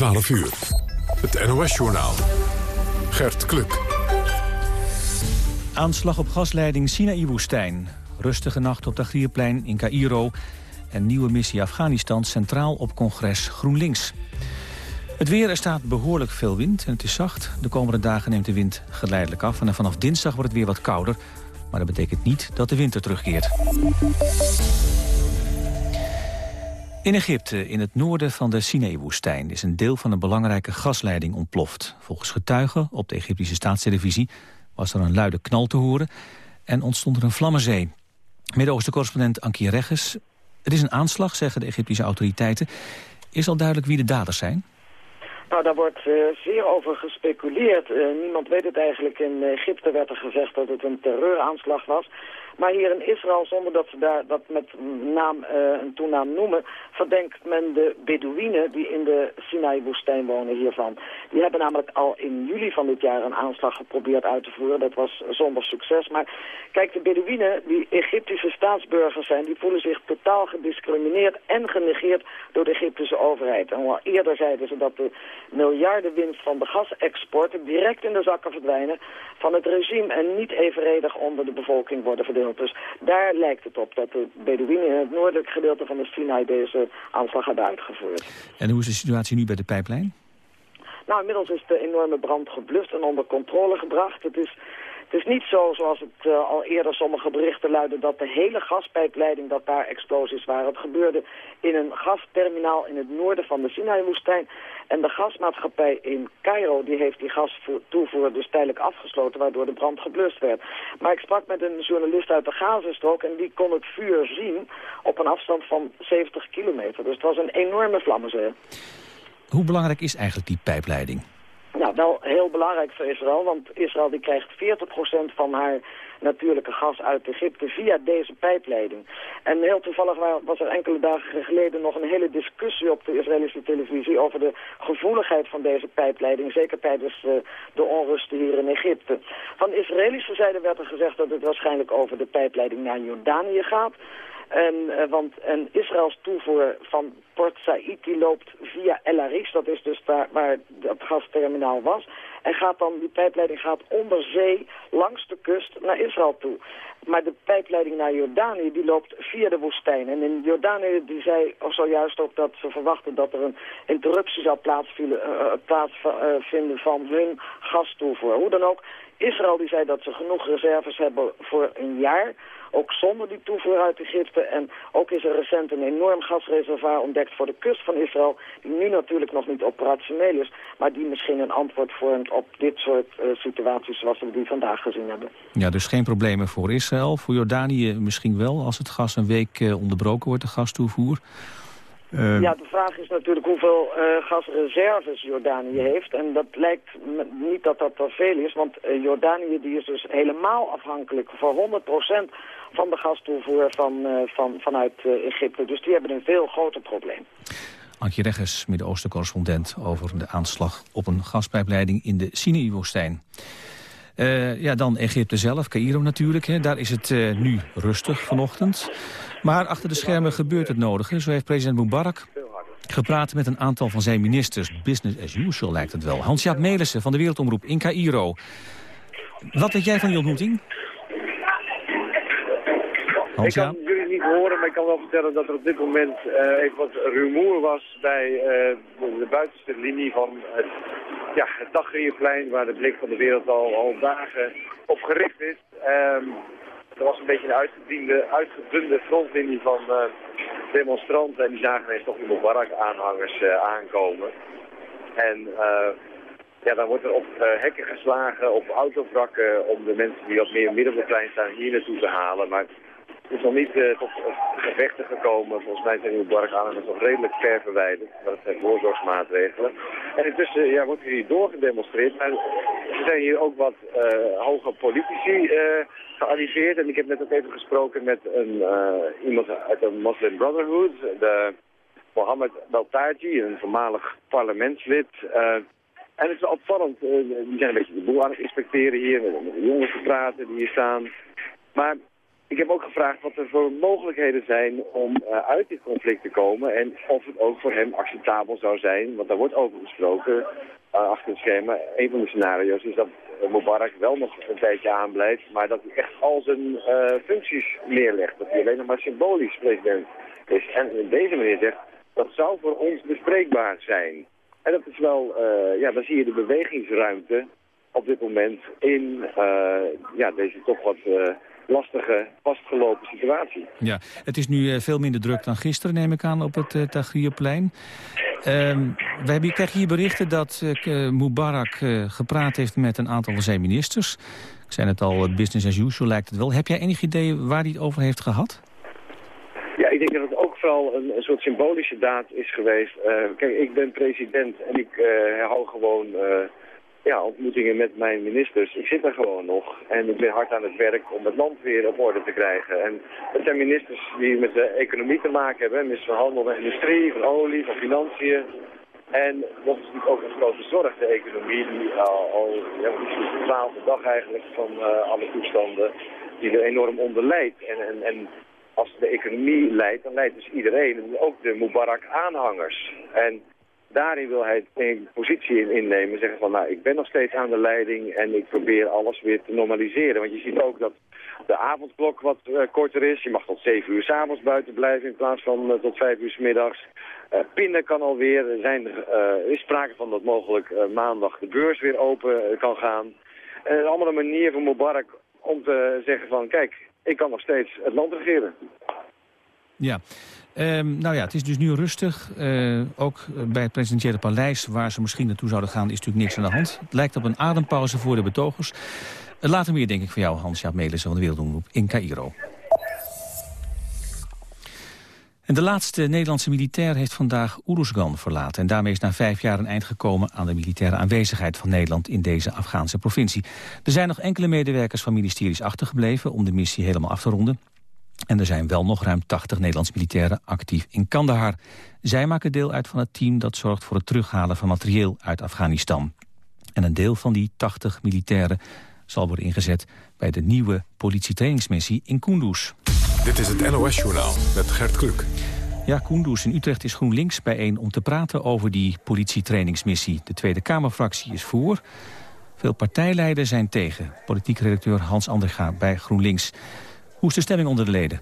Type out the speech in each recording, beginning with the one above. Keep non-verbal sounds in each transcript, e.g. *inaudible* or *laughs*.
12 uur. Het NOS-journaal. Gert Kluk. Aanslag op gasleiding Sinaï-woestijn. Rustige nacht op Tahrirplein in Cairo. En nieuwe missie Afghanistan centraal op congres GroenLinks. Het weer, er staat behoorlijk veel wind en het is zacht. De komende dagen neemt de wind geleidelijk af. En vanaf dinsdag wordt het weer wat kouder. Maar dat betekent niet dat de winter terugkeert. In Egypte, in het noorden van de Sinai-woestijn... is een deel van een belangrijke gasleiding ontploft. Volgens getuigen op de Egyptische staatstelevisie... was er een luide knal te horen en ontstond er een vlammenzee. Midden-Oosten-correspondent Ankie Regges. Het is een aanslag, zeggen de Egyptische autoriteiten. Is al duidelijk wie de daders zijn? Nou, daar wordt uh, zeer over gespeculeerd. Uh, niemand weet het eigenlijk. In Egypte werd er gezegd dat het een terreuraanslag was. Maar hier in Israël, zonder dat ze daar dat met naam uh, een toenaam noemen, verdenkt men de Bedouinen die in de Sinai-woestijn wonen hiervan. Die hebben namelijk al in juli van dit jaar een aanslag geprobeerd uit te voeren. Dat was zonder succes. Maar kijk, de Bedouinen, die Egyptische staatsburgers zijn, die voelen zich totaal gediscrimineerd en genegeerd door de Egyptische overheid. En al eerder zeiden ze dat de miljardenwinst van de gasexport direct in de zakken verdwijnen van het regime en niet evenredig onder de bevolking worden verdeeld. Dus daar lijkt het op dat de Bedouinen in het noordelijke gedeelte van de Sinai deze aanslag hebben uitgevoerd. En hoe is de situatie nu bij de pijplijn? Nou, inmiddels is de enorme brand geblust en onder controle gebracht. Het is het is niet zo, zoals het uh, al eerder sommige berichten luiden, dat de hele gaspijpleiding, dat daar explosies waren. Het gebeurde in een gasterminaal in het noorden van de Sinai-woestijn. En de gasmaatschappij in Cairo, die heeft die gastoevoer dus tijdelijk afgesloten, waardoor de brand geblust werd. Maar ik sprak met een journalist uit de Gazastrook en die kon het vuur zien op een afstand van 70 kilometer. Dus het was een enorme vlammenzee. Hoe belangrijk is eigenlijk die pijpleiding? Nou, wel heel belangrijk voor Israël, want Israël die krijgt 40% van haar natuurlijke gas uit Egypte via deze pijpleiding. En heel toevallig was er enkele dagen geleden nog een hele discussie op de Israëlische televisie over de gevoeligheid van deze pijpleiding, zeker tijdens de, de onrusten hier in Egypte. Van Israëlische zijde werd er gezegd dat het waarschijnlijk over de pijpleiding naar Jordanië gaat. En, uh, want en Israëls toevoer van Port Said die loopt via El Arish, dat is dus daar waar het gasterminaal was. En gaat dan, die pijpleiding gaat onder zee langs de kust naar Israël toe. Maar de pijpleiding naar Jordanië die loopt via de woestijn. En in Jordanië die zei zojuist ook dat ze verwachten dat er een interruptie zou plaatsvinden, uh, plaatsvinden van hun gastoevoer. Hoe dan ook, Israël die zei dat ze genoeg reserves hebben voor een jaar ook zonder die toevoer uit Egypte. En ook is er recent een enorm gasreservoir ontdekt voor de kust van Israël, die nu natuurlijk nog niet operationeel is, maar die misschien een antwoord vormt op dit soort uh, situaties zoals we die vandaag gezien hebben. Ja, dus geen problemen voor Israël. Voor Jordanië misschien wel, als het gas een week uh, onderbroken wordt, de gastoevoer. Uh... Ja, de vraag is natuurlijk hoeveel uh, gasreserves Jordanië heeft. En dat lijkt niet dat dat er veel is, want uh, Jordanië die is dus helemaal afhankelijk voor 100% van de gastoevoer van, van, vanuit Egypte. Dus die hebben een veel groter probleem. Antje Regges, Midden-Oosten-correspondent over de aanslag op een gaspijpleiding in de Sinai-woestijn. Uh, ja, dan Egypte zelf, Cairo natuurlijk. Hè. Daar is het nu rustig vanochtend. Maar achter de schermen gebeurt het nodige. Zo heeft president Mubarak gepraat met een aantal van zijn ministers. Business as usual lijkt het wel. Hans-Jaap Melissen van de Wereldomroep in Cairo. Wat weet jij van die ontmoeting? Ik kan jullie niet horen, maar ik kan wel vertellen dat er op dit moment uh, even wat rumoer was bij uh, de buitenste linie van het, ja, het Tahrirplein, waar de blik van de wereld al, al dagen op gericht is. Um, er was een beetje een uitgediende, uitgedunde frontlinie van uh, demonstranten en die zagen ineens toch die Mubarak-aanhangers aankomen. En ja, dan wordt er op hekken geslagen, op autovrakken, om de mensen die wat meer midden op het plein staan hier naartoe te halen. Maar is nog niet uh, tot gevechten gekomen. Volgens mij zijn die Barganen nog redelijk ver verwijderd. Maar dat zijn voorzorgsmaatregelen. En intussen ja, wordt hier doorgedemonstreerd. Maar er zijn hier ook wat uh, hoge politici uh, gearriveerd. En ik heb net ook even gesproken met een, iemand uit de Muslim Brotherhood. De Mohammed Beltaji, een voormalig parlementslid. en het is opvallend, die zijn een beetje de boel aan het inspecteren hier. Met, met de jongens te praten die hier staan. Maar ik heb ook gevraagd wat er voor mogelijkheden zijn om uh, uit dit conflict te komen. En of het ook voor hem acceptabel zou zijn, want daar wordt over gesproken uh, achter het schema. Een van de scenario's is dat Mubarak wel nog een tijdje aanblijft, maar dat hij echt al zijn uh, functies neerlegt. Dat hij alleen nog maar symbolisch president is. En deze manier zegt, dat zou voor ons bespreekbaar zijn. En dat is wel, ja, dan zie je de bewegingsruimte op dit moment in ja, deze toch wat lastige, vastgelopen situatie. Ja, het is nu eh, veel minder druk dan gisteren, neem ik aan, op het uh, Tagrierplein. Uh, we hebben, krijgen hier berichten dat uh, Mubarak gepraat heeft met een aantal van zijn ministers. Ik zei het al, business as usual lijkt het wel. Heb jij enig idee waar hij het over heeft gehad? Ja, ik denk dat het ook vooral een, een soort symbolische daad is geweest. kijk, ik ben president en ik hou gewoon ja, ontmoetingen met mijn ministers. Ik zit er gewoon nog en ik ben hard aan het werk om het land weer op orde te krijgen. En het zijn ministers die met de economie te maken hebben. Minister van Handel en Industrie, van Olie, van Financiën. En dat is natuurlijk ook een grote zorg, de economie, die al, al ja, de twaalfde dag eigenlijk van uh, alle toestanden, die er enorm onder leidt. En, en, en als de economie leidt, dan leidt dus iedereen, ook de Mubarak-aanhangers. En daarin wil hij een positie in innemen. Zeggen van, nou, ik ben nog steeds aan de leiding en ik probeer alles weer te normaliseren. Want je ziet ook dat de avondklok wat uh, korter is. Je mag tot 7 uur s'avonds buiten blijven in plaats van uh, tot 5 uur s middags. Uh, pinnen kan alweer. Er zijn, is sprake van dat mogelijk maandag de beurs weer open kan gaan. En allemaal een manier voor Mubarak om te zeggen van, kijk, ik kan nog steeds het land regeren. Ja, Um, nou ja, het is dus nu rustig. Uh, ook bij het presidentiële paleis, waar ze misschien naartoe zouden gaan, is natuurlijk niks aan de hand. Het lijkt op een adempauze voor de betogers. Uh, later meer, denk ik, van jou, Hans-Jaap Melissen van de Wereldomroep in Cairo. En de laatste Nederlandse militair heeft vandaag Uruzgan verlaten. En daarmee is na vijf jaar een eind gekomen aan de militaire aanwezigheid van Nederland in deze Afghaanse provincie. Er zijn nog enkele medewerkers van ministeries achtergebleven om de missie helemaal af te ronden. En er zijn wel nog ruim 80 Nederlandse militairen actief in Kandahar. Zij maken deel uit van het team dat zorgt voor het terughalen van materieel uit Afghanistan. En een deel van die 80 militairen zal worden ingezet bij de nieuwe politietrainingsmissie in Kunduz. Dit is het NOS-journaal met Gert Kluk. Ja, Kunduz in Utrecht is GroenLinks bijeen om te praten over die politietrainingsmissie. De Tweede Kamerfractie is voor. Veel partijleiders zijn tegen. Politiek redacteur Hans Anderga bij GroenLinks. Hoe is de stemming onder de leden?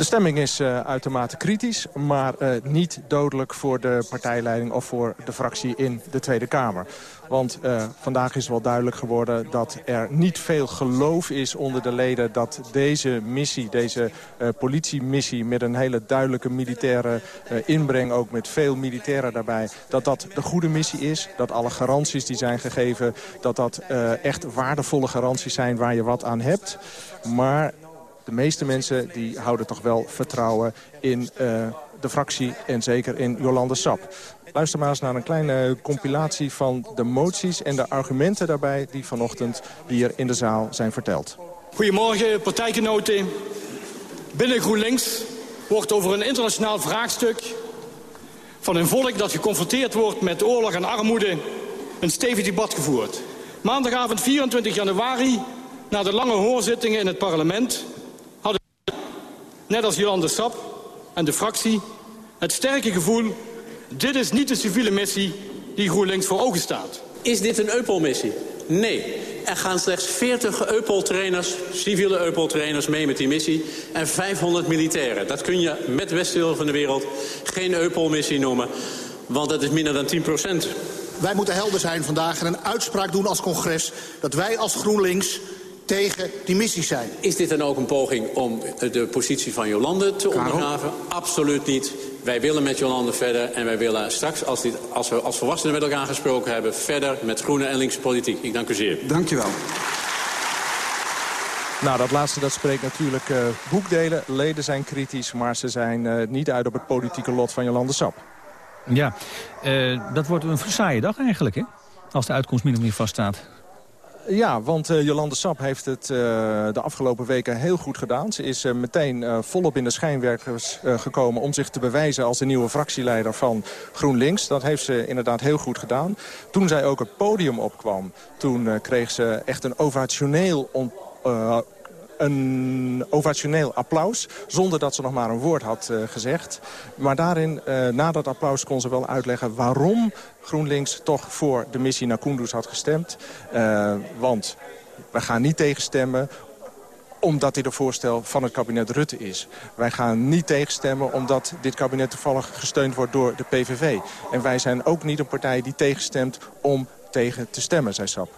De stemming is uh, uitermate kritisch, maar uh, niet dodelijk voor de partijleiding of voor de fractie in de Tweede Kamer. Want uh, vandaag is wel duidelijk geworden dat er niet veel geloof is onder de leden... dat deze missie, deze politiemissie met een hele duidelijke militaire inbreng... ook met veel militairen daarbij, dat dat de goede missie is. Dat alle garanties die zijn gegeven, dat dat echt waardevolle garanties zijn waar je wat aan hebt. Maar de meeste mensen die houden toch wel vertrouwen in uh, de fractie en zeker in Jolande Sap. Luister maar eens naar een kleine compilatie van de moties en de argumenten daarbij... die vanochtend hier in de zaal zijn verteld. Goedemorgen, partijgenoten. Binnen GroenLinks wordt over een internationaal vraagstuk... van een volk dat geconfronteerd wordt met oorlog en armoede... een stevig debat gevoerd. Maandagavond 24 januari, na de lange hoorzittingen in het parlement net als Jolande Sap en de fractie, het sterke gevoel... dit is niet de civiele missie die GroenLinks voor ogen staat. Is dit een Eupol-missie? Nee. Er gaan slechts 40 Eupol-trainers, civiele Eupol-trainers mee met die missie... en 500 militairen. Dat kun je met Westdeel van de wereld geen Eupol-missie noemen... want dat is minder dan 10 procent. Wij moeten helder zijn vandaag en een uitspraak doen als congres... dat wij als GroenLinks tegen die missies zijn. Is dit dan ook een poging om de positie van Jolande te ondergraven? Absoluut niet. Wij willen met Jolande verder en wij willen straks, als, dit, als we als volwassenen met elkaar gesproken hebben... verder met groene en linkse politiek. Ik dank u zeer. Dank je wel. Nou, dat laatste dat spreekt natuurlijk uh, boekdelen. Leden zijn kritisch, maar ze zijn uh, niet uit op het politieke lot van Jolande Sap. Ja, uh, dat wordt een saaie dag eigenlijk, hè? Als de uitkomst min of meer vaststaat. Ja, want uh, Jolande Sap heeft het uh, de afgelopen weken heel goed gedaan. Ze is uh, meteen volop in de schijnwerkers gekomen om zich te bewijzen als de nieuwe fractieleider van GroenLinks. Dat heeft ze inderdaad heel goed gedaan. Toen zij ook het podium opkwam, toen kreeg ze echt een ovationeel een ovationeel applaus... zonder dat ze nog maar een woord had gezegd. Maar daarin, na dat applaus, kon ze wel uitleggen... waarom GroenLinks toch voor de missie naar Kunduz had gestemd. want we gaan niet tegenstemmen omdat dit een voorstel van het kabinet Rutte is. Wij gaan niet tegenstemmen omdat dit kabinet toevallig gesteund wordt door de PVV. En wij zijn ook niet een partij die tegenstemt om tegen te stemmen, zei Sap.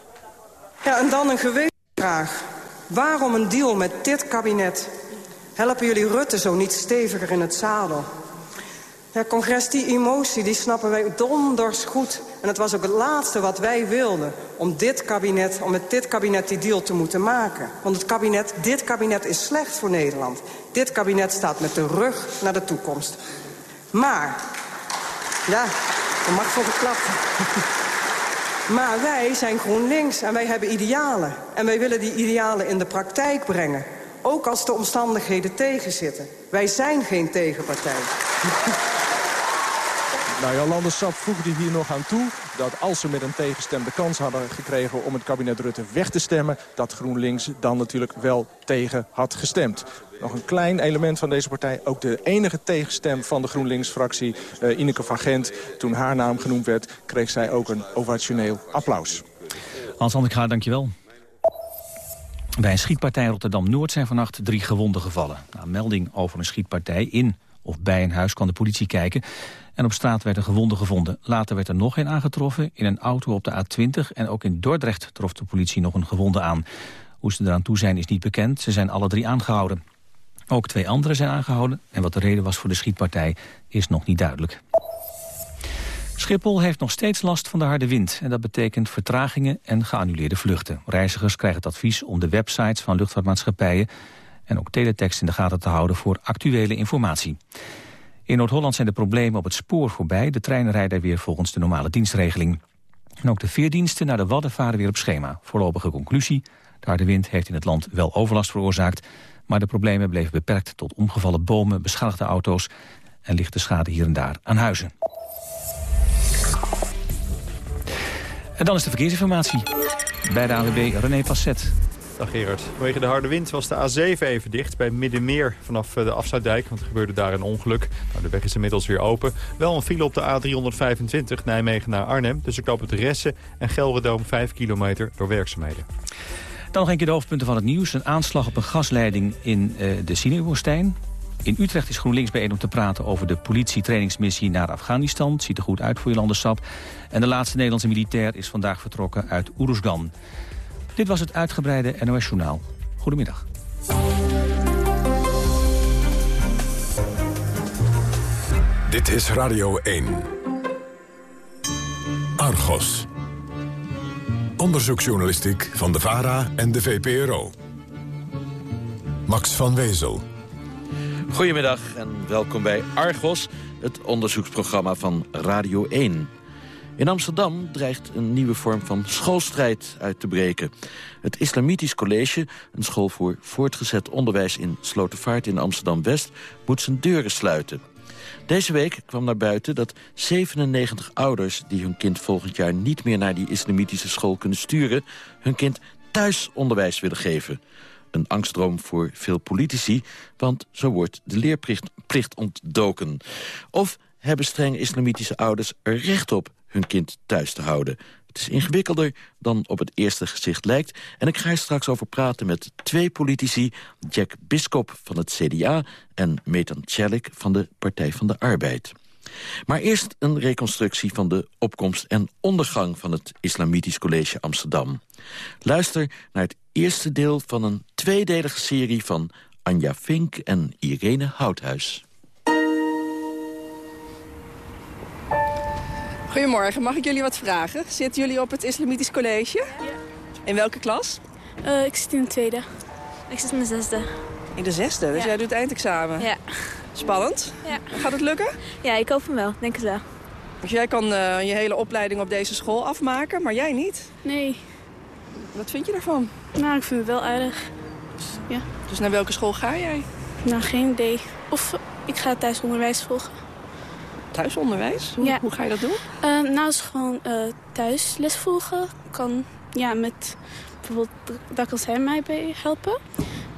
Ja, en dan een gewetensvraag. Waarom een deal met dit kabinet? Helpen jullie Rutte zo niet steviger in het zadel? Ja, congres, die emotie, die snappen wij donders goed. En het was ook het laatste wat wij wilden. Om, dit kabinet, om met dit kabinet die deal te moeten maken. Want het kabinet, dit kabinet is slecht voor Nederland. Dit kabinet staat met de rug naar de toekomst. Maar, ja, er mag voor geklapt. Maar wij zijn GroenLinks en wij hebben idealen. En wij willen die idealen in de praktijk brengen. Ook als de omstandigheden tegenzitten. Wij zijn geen tegenpartij. Nou, Jolande Sap voegde hier nog aan toe dat als ze met een tegenstem de kans hadden gekregen om het kabinet Rutte weg te stemmen, dat GroenLinks dan natuurlijk wel tegen had gestemd. Nog een klein element van deze partij. Ook de enige tegenstem van de GroenLinks-fractie, uh, Ineke van Gent. Toen haar naam genoemd werd, kreeg zij ook een ovationeel applaus. Hans Andika, dankjewel. Bij een schietpartij Rotterdam-Noord zijn vannacht drie gewonden gevallen. Na melding over een schietpartij in of bij een huis kwam de politie kijken. En op straat werd een gewonde gevonden. Later werd er nog een aangetroffen in een auto op de A20. En ook in Dordrecht trof de politie nog een gewonde aan. Hoe ze eraan toe zijn is niet bekend. Ze zijn alle drie aangehouden. Ook twee anderen zijn aangehouden. En wat de reden was voor de schietpartij is nog niet duidelijk. Schiphol heeft nog steeds last van de harde wind. En dat betekent vertragingen en geannuleerde vluchten. Reizigers krijgen het advies om de websites van luchtvaartmaatschappijen... en ook teletext in de gaten te houden voor actuele informatie. In Noord-Holland zijn de problemen op het spoor voorbij. De treinen rijden weer volgens de normale dienstregeling. En ook de veerdiensten naar de Wadden varen weer op schema. Voorlopige conclusie, de harde wind heeft in het land wel overlast veroorzaakt... maar de problemen bleven beperkt tot omgevallen bomen, beschadigde auto's... en lichte schade hier en daar aan huizen. En dan is de verkeersinformatie. Bij de AWB René Passet. Dag Gerard. Vanwege de harde wind was de A7 even dicht bij Middenmeer vanaf eh, de Afsluitdijk. Want er gebeurde daar een ongeluk. Nou, de weg is inmiddels weer open. Wel een file op de A325 Nijmegen naar Arnhem. Tussen knoop het Ressen en Gelredoom 5 kilometer door werkzaamheden. Dan nog een keer de hoofdpunten van het nieuws. Een aanslag op een gasleiding in uh, de Sinai-woestijn. In Utrecht is GroenLinks bijeen om te praten over de politietrainingsmissie naar Afghanistan. Het ziet er goed uit voor je landenssap. En de laatste Nederlandse militair is vandaag vertrokken uit Oeruzgan. Dit was het uitgebreide NOS Journaal. Goedemiddag. Dit is Radio 1. Argos. Onderzoeksjournalistiek van de VARA en de VPRO. Max van Wezel. Goedemiddag en welkom bij Argos, het onderzoeksprogramma van Radio 1. In Amsterdam dreigt een nieuwe vorm van schoolstrijd uit te breken. Het Islamitisch College, een school voor voortgezet onderwijs in Slotervaart in Amsterdam-West, moet zijn deuren sluiten. Deze week kwam naar buiten dat 97 ouders die hun kind volgend jaar niet meer naar die islamitische school kunnen sturen, hun kind thuisonderwijs willen geven. Een angstdroom voor veel politici, want zo wordt de leerplicht ontdoken. Of hebben strenge islamitische ouders er recht op hun kind thuis te houden. Het is ingewikkelder dan op het eerste gezicht lijkt. En ik ga er straks over praten met twee politici. Jack Biskop van het CDA en Metan Celik van de Partij van de Arbeid. Maar eerst een reconstructie van de opkomst en ondergang van het Islamitisch College Amsterdam. Luister naar het eerste deel van een tweedelige serie van Anja Vink en Irene Houthuis. Goedemorgen, mag ik jullie wat vragen? Zitten jullie op het Islamitisch College? Ja. In welke klas? Uh, ik zit in de tweede. Ik zit in de zesde. In de zesde? Dus jij doet eindexamen? Ja. Spannend? Ja. Gaat het lukken? Ja, ik hoop hem wel. Denk het wel. Dus jij kan uh, je hele opleiding op deze school afmaken, maar jij niet? Nee. Wat vind je daarvan? Nou, ik vind het wel aardig. Ja. Dus naar welke school ga jij? Nou, geen idee. Of ik ga thuisonderwijs volgen thuisonderwijs? Hoe, ja. hoe ga je dat doen? Uh, nou, is gewoon uh, thuis les volgen. Kan ja, met bijvoorbeeld, daar kan zij mij bij helpen.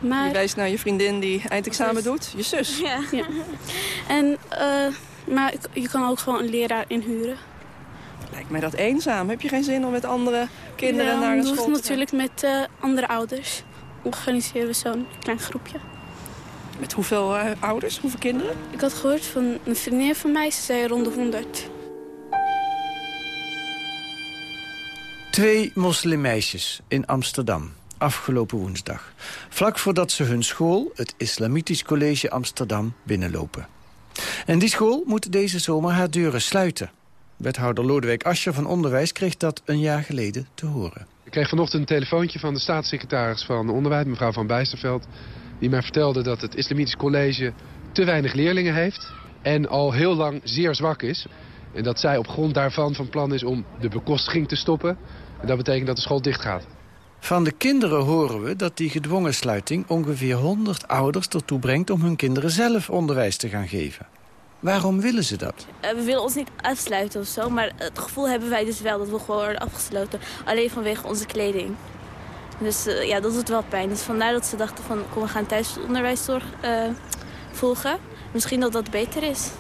maar... Je wijst naar je vriendin die eindexamen doet, je zus. Ja. ja. *laughs* En, uh, maar je kan ook gewoon een leraar inhuren. Lijkt mij dat eenzaam. Heb je geen zin om met andere kinderen naar een school te gaan? natuurlijk met uh, andere ouders. Organiseren we zo'n klein groepje. Met hoeveel uh, ouders? Hoeveel kinderen? Ik had gehoord van een vriendin van mij, ze zei rond de 100. Twee moslimmeisjes in Amsterdam, afgelopen woensdag. Vlak voordat ze hun school, het Islamitisch College Amsterdam, binnenlopen. En die school moet deze zomer haar deuren sluiten. Wethouder Lodewijk Ascher van Onderwijs kreeg dat een jaar geleden te horen. Ik kreeg vanochtend een telefoontje van de staatssecretaris van Onderwijs, mevrouw Van Bijsterveld... die mij vertelde dat het Islamitisch College te weinig leerlingen heeft... en al heel lang zeer zwak is. En dat zij op grond daarvan van plan is om de bekostiging te stoppen. En dat betekent dat de school dicht gaat. Van de kinderen horen we dat die gedwongen sluiting ongeveer 100 ouders ertoe brengt... om hun kinderen zelf onderwijs te gaan geven. Waarom willen ze dat? Uh, we willen ons niet afsluiten of zo, maar het gevoel hebben wij dus wel dat we gewoon worden afgesloten. Alleen vanwege onze kleding. Dus uh, ja, dat doet wel pijn. Dus vandaar dat ze dachten van, kom we gaan thuisonderwijszorg uh, volgen. Misschien dat dat beter is.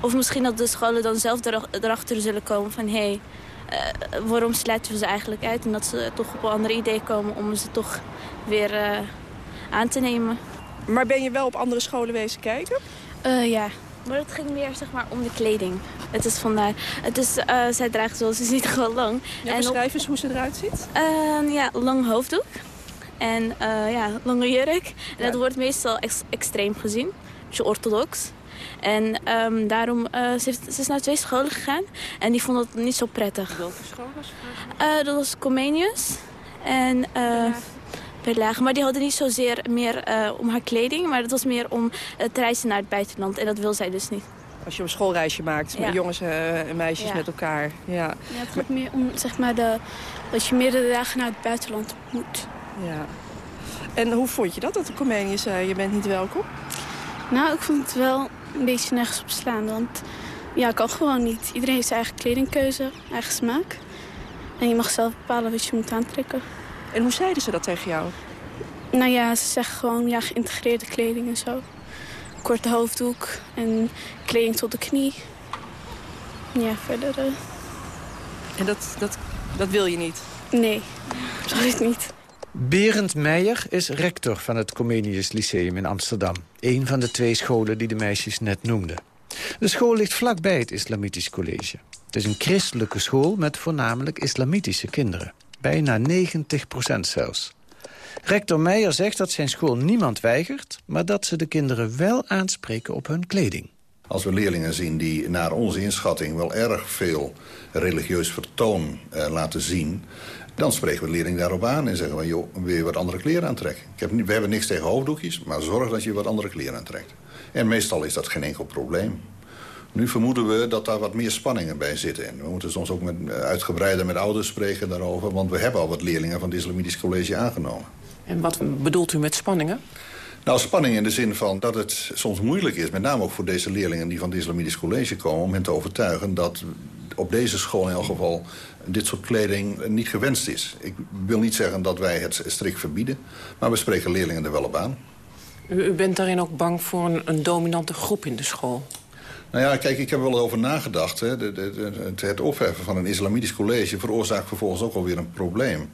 Of misschien dat de scholen dan zelf erachter zullen komen van... hé, hey, waarom sluiten we ze eigenlijk uit? En dat ze toch op een ander idee komen om ze toch weer aan te nemen. Maar ben je wel op andere scholen wezen kijken? ja. Maar het ging meer zeg maar, om de kleding. Het is vandaar. Het is, uh, zij draagt zoals ze ziet *laughs* gewoon lang. Ja, en beschrijf eens hoe ze eruit ziet. Uh, ja, lang hoofddoek. En uh, ja, lange jurk. En dat wordt meestal ex extreem gezien. Beetje orthodox. En um, daarom, ze, heeft, ze, is naar twee scholen gegaan. En die vonden het niet zo prettig. Welke school was het? dat was Comenius. En... Maar die hadden niet zozeer meer uh, om haar kleding, maar het was meer om het reizen naar het buitenland. En dat wil zij dus niet. Als je een schoolreisje maakt ja. met jongens uh, en meisjes ja. met elkaar. Ja. ja, het gaat meer om zeg maar, de, dat je meerdere dagen naar het buitenland moet. Ja. En hoe vond je dat, dat de Comenius zei, je bent niet welkom? Nou, ik vond het wel een beetje nergens op slaan. Want ja, ik kan gewoon niet. Iedereen heeft zijn eigen kledingkeuze, eigen smaak. En je mag zelf bepalen wat je moet aantrekken. En hoe zeiden ze dat tegen jou? Nou ja, ze zeggen gewoon ja, geïntegreerde kleding en zo. Korte hoofddoek en kleding tot de knie. Ja, verder... Uh... En dat, dat, dat wil je niet? Nee, absoluut niet. Berend Meijer is rector van het Comenius Lyceum in Amsterdam. Een van de twee scholen die de meisjes net noemden. De school ligt vlakbij het Islamitisch College. Het is een christelijke school met voornamelijk islamitische kinderen. Bijna 90 procent zelfs. Rector Meijer zegt dat zijn school niemand weigert... maar dat ze de kinderen wel aanspreken op hun kleding. Als we leerlingen zien die naar onze inschatting wel erg veel religieus vertoon eh, laten zien... dan spreken we de leerling daarop aan en zeggen we... joh, wil je wat andere kleren aantrekken? Ik heb, we hebben niks tegen hoofddoekjes, maar zorg dat je wat andere kleren aantrekt. En meestal is dat geen enkel probleem. Nu vermoeden we dat daar wat meer spanningen bij zitten. En we moeten soms ook met, uitgebreider met ouders spreken daarover... want we hebben al wat leerlingen van het Islamitisch College aangenomen. En wat bedoelt u met spanningen? Nou, spanning in de zin van dat het soms moeilijk is... met name ook voor deze leerlingen die van het Islamitisch College komen... om hen te overtuigen dat op deze school in elk geval dit soort kleding niet gewenst is. Ik wil niet zeggen dat wij het strikt verbieden... maar we spreken leerlingen er wel op aan. U, u bent daarin ook bang voor een, een dominante groep in de school? Nou ja, kijk, ik heb er wel over nagedacht. Hè. De, het opheffen van een islamitisch college veroorzaakt vervolgens ook alweer een probleem.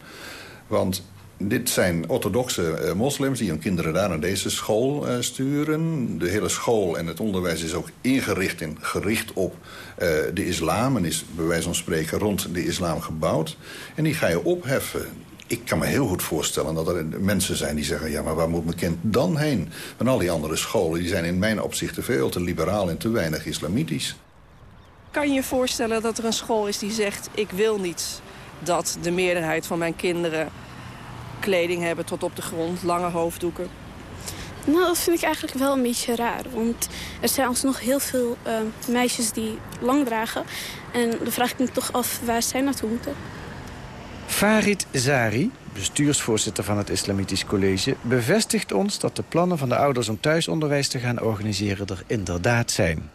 Want dit zijn orthodoxe uh, moslims die hun kinderen daar naar deze school uh, sturen. De hele school en het onderwijs is ook ingericht en gericht op uh, de islam... en is bij wijze van spreken rond de islam gebouwd. En die ga je opheffen ik kan me heel goed voorstellen dat er mensen zijn die zeggen... ja, maar waar moet mijn kind dan heen? Want al die andere scholen die zijn in mijn opzicht veel te liberaal en te weinig islamitisch. Kan je je voorstellen dat er een school is die zegt... ik wil niet dat de meerderheid van mijn kinderen kleding hebben tot op de grond, lange hoofddoeken? Nou, dat vind ik eigenlijk wel een beetje raar. Want er zijn alsnog heel veel uh, meisjes die lang dragen. En dan vraag ik me toch af waar zij naartoe moeten. Farid Zari, bestuursvoorzitter van het Islamitisch College... bevestigt ons dat de plannen van de ouders om thuisonderwijs te gaan organiseren er inderdaad zijn.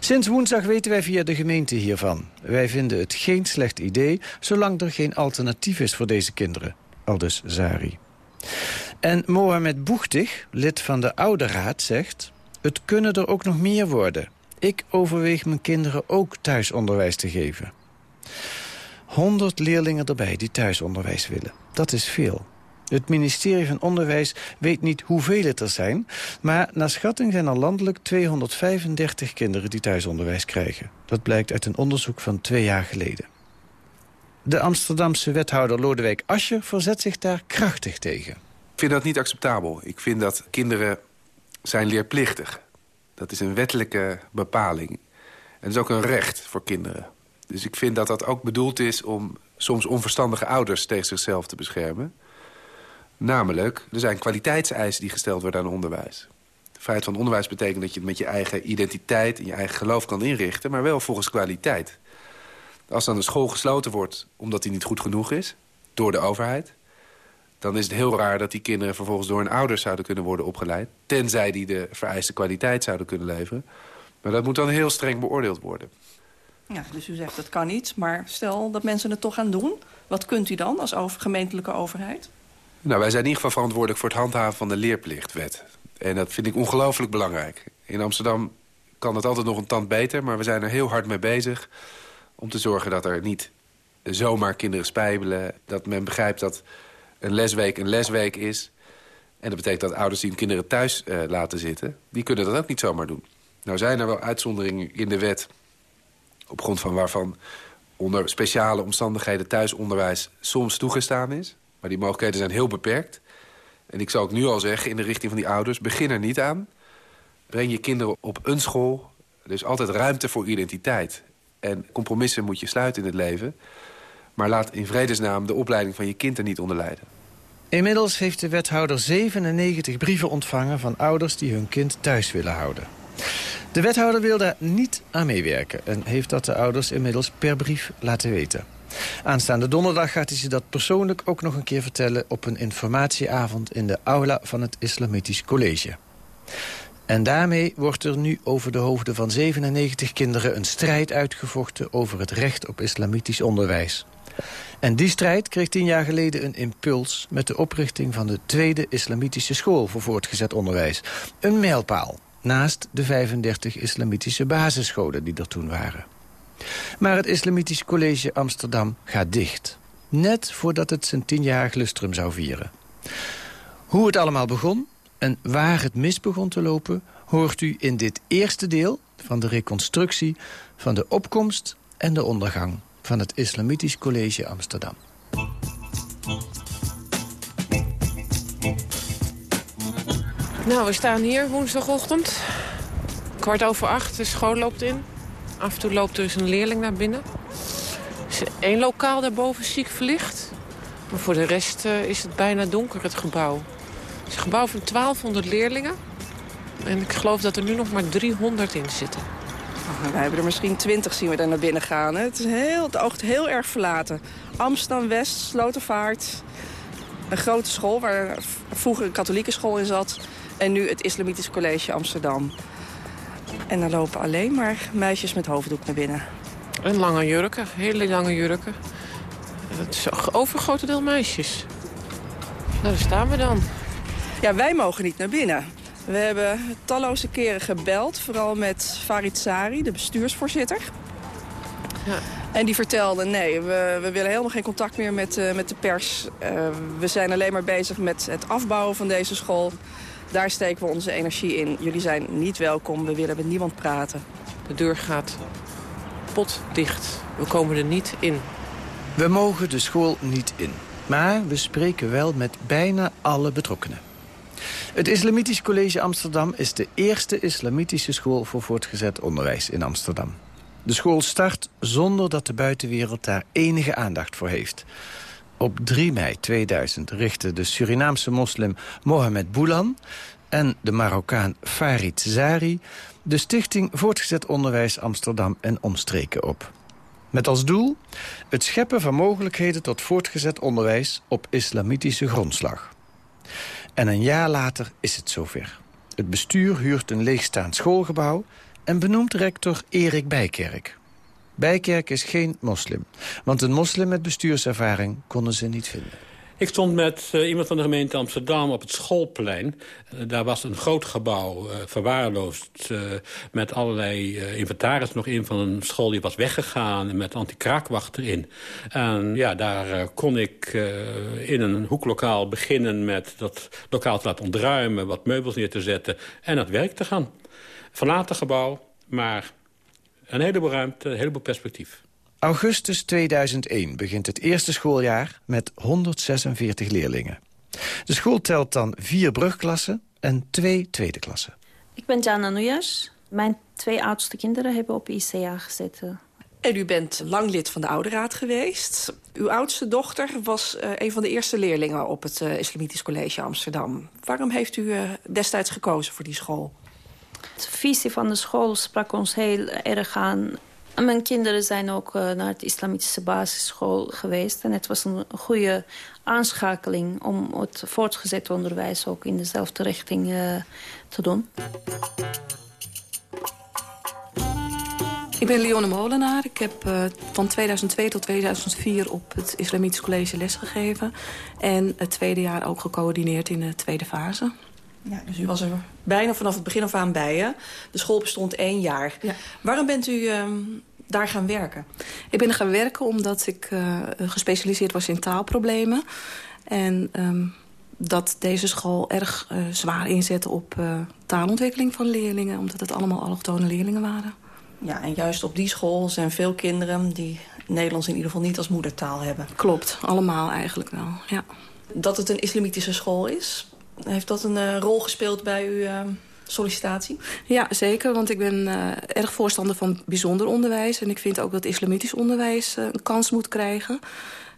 Sinds woensdag weten wij via de gemeente hiervan. Wij vinden het geen slecht idee, zolang er geen alternatief is voor deze kinderen. Aldus Zari. En Mohamed Boechtig, lid van de Oude Raad, zegt... het kunnen er ook nog meer worden. Ik overweeg mijn kinderen ook thuisonderwijs te geven. 100 leerlingen erbij die thuisonderwijs willen. Dat is veel. Het ministerie van Onderwijs weet niet hoeveel het er zijn... maar naar schatting zijn er landelijk 235 kinderen die thuisonderwijs krijgen. Dat blijkt uit een onderzoek van twee jaar geleden. De Amsterdamse wethouder Lodewijk Ascher verzet zich daar krachtig tegen. Ik vind dat niet acceptabel. Ik vind dat kinderen zijn leerplichtig. Dat is een wettelijke bepaling. En dat is ook een recht voor kinderen. Dus ik vind dat dat ook bedoeld is om soms onverstandige ouders tegen zichzelf te beschermen. Namelijk, er zijn kwaliteitseisen die gesteld worden aan onderwijs. De vrijheid van onderwijs betekent dat je het met je eigen identiteit... en je eigen geloof kan inrichten, maar wel volgens kwaliteit. Als dan een school gesloten wordt omdat die niet goed genoeg is... door de overheid... dan is het heel raar dat die kinderen vervolgens door hun ouders zouden kunnen worden opgeleid. Tenzij die de vereiste kwaliteit zouden kunnen leveren. Maar dat moet dan heel streng beoordeeld worden. Ja, dus u zegt dat kan niet, maar stel dat mensen het toch gaan doen. Wat kunt u dan als gemeentelijke overheid? Nou, wij zijn in ieder geval verantwoordelijk voor het handhaven van de leerplichtwet. En dat vind ik ongelooflijk belangrijk. In Amsterdam kan het altijd nog een tand beter, maar we zijn er heel hard mee bezig... om te zorgen dat er niet zomaar kinderen spijbelen. Dat men begrijpt dat een lesweek een lesweek is. En dat betekent dat ouders die hun kinderen thuis uh, laten zitten... die kunnen dat ook niet zomaar doen. Nou zijn er wel uitzonderingen in de wet... op grond van waarvan onder speciale omstandigheden thuisonderwijs soms toegestaan is. Maar die mogelijkheden zijn heel beperkt. En ik zou ook nu al zeggen, in de richting van die ouders... begin er niet aan. Breng je kinderen op een school. Er is altijd ruimte voor identiteit. En compromissen moet je sluiten in het leven. Maar laat in vredesnaam de opleiding van je kind er niet onder lijden. Inmiddels heeft de wethouder 97 brieven ontvangen... van ouders die hun kind thuis willen houden. De wethouder wil daar niet aan meewerken... en heeft dat de ouders inmiddels per brief laten weten. Aanstaande donderdag gaat hij ze dat persoonlijk ook nog een keer vertellen... op een informatieavond in de aula van het Islamitisch College. En daarmee wordt er nu over de hoofden van 97 kinderen... een strijd uitgevochten over het recht op islamitisch onderwijs. En die strijd kreeg tien jaar geleden een impuls... met de oprichting van de Tweede Islamitische School voor Voortgezet Onderwijs. Een mijlpaal, naast de 35 islamitische basisscholen die er toen waren. Maar het Islamitisch College Amsterdam gaat dicht. Net voordat het zijn tienjarig lustrum zou vieren. Hoe het allemaal begon en waar het mis begon te lopen... hoort u in dit eerste deel van de reconstructie... van de opkomst en de ondergang van het Islamitisch College Amsterdam. Nou, we staan hier woensdagochtend. Kwart over acht, de school loopt in. Af en toe loopt er eens een leerling naar binnen. Er is één lokaal daarboven ziek verlicht. Maar voor de rest uh, is het bijna donker, het gebouw. Het is een gebouw van 1200 leerlingen. En ik geloof dat er nu nog maar 300 in zitten. Oh, wij hebben er misschien 20 zien we daar naar binnen gaan. Het, is heel, het oogt heel erg verlaten. Amsterdam-West, Slotervaart. Een grote school waar vroeger een katholieke school in zat. En nu het Islamitisch College Amsterdam. En dan lopen alleen maar meisjes met hoofddoek naar binnen. En lange jurken, hele lange jurken. Het is overgrote deel meisjes. Nou, daar staan we dan. Ja, wij mogen niet naar binnen. We hebben talloze keren gebeld, vooral met Farid Sari, de bestuursvoorzitter. Ja. En die vertelde, nee, we, we willen helemaal geen contact meer met, uh, met de pers. Uh, we zijn alleen maar bezig met het afbouwen van deze school. Daar steken we onze energie in. Jullie zijn niet welkom, we willen met niemand praten. De deur gaat potdicht. We komen er niet in. We mogen de school niet in. Maar we spreken wel met bijna alle betrokkenen. Het Islamitisch College Amsterdam is de eerste islamitische school voor voortgezet onderwijs in Amsterdam. De school start zonder dat de buitenwereld daar enige aandacht voor heeft. Op 3 mei 2000 richtten de Surinaamse moslim Mohamed Boulan... en de Marokkaan Farid Zari de Stichting Voortgezet Onderwijs Amsterdam en Omstreken op. Met als doel het scheppen van mogelijkheden tot voortgezet onderwijs op islamitische grondslag. En een jaar later is het zover. Het bestuur huurt een leegstaand schoolgebouw en benoemt rector Erik Bijkerk. Bijkerk is geen moslim, want een moslim met bestuurservaring konden ze niet vinden. Ik stond met uh, iemand van de gemeente Amsterdam op het schoolplein. Uh, daar was een groot gebouw uh, verwaarloosd met allerlei inventaris nog in... van een school die was weggegaan met anti-kraakwacht erin. En ja, daar kon ik in een hoeklokaal beginnen met dat lokaal te laten ontruimen... wat meubels neer te zetten en aan het werk te gaan. Verlaten gebouw, maar een heleboel ruimte, een heleboel perspectief. Augustus 2001 begint het eerste schooljaar met 146 leerlingen. De school telt dan vier brugklassen en twee tweede klassen. Ik ben Jana Nujas. Mijn twee oudste kinderen hebben op ICA gezeten. En u bent lang lid van de Ouderraad geweest. Uw oudste dochter was uh, een van de eerste leerlingen op het uh, Islamitisch College Amsterdam. Waarom heeft u uh, destijds gekozen voor die school? Visie van de school sprak ons heel erg aan. Mijn kinderen zijn ook uh, naar de islamitische basisschool geweest. En het was een goede aanschakeling om het voortgezet onderwijs ook in dezelfde richting uh, te doen. Ik ben Leone Molenaar. Ik heb uh, van 2002 tot 2004 op het Islamitisch College lesgegeven. En het tweede jaar ook gecoördineerd in de tweede fase. Ja, dus u was er bijna vanaf het begin af aan bij? De school bestond één jaar. Ja. Waarom bent u uh, daar gaan werken? Ik ben er gaan werken omdat ik uh, gespecialiseerd was in taalproblemen. En um, dat deze school erg uh, zwaar inzette op taalontwikkeling van leerlingen. Omdat het allemaal allochtone leerlingen waren. Ja, en juist op die school zijn veel kinderen die Nederlands in ieder geval niet als moedertaal hebben. Klopt, allemaal eigenlijk wel, ja. Dat het een islamitische school is, heeft dat een uh, rol gespeeld bij uw uh, sollicitatie? Ja, zeker. Want ik ben uh, erg voorstander van bijzonder onderwijs. En ik vind ook dat islamitisch onderwijs een kans moet krijgen.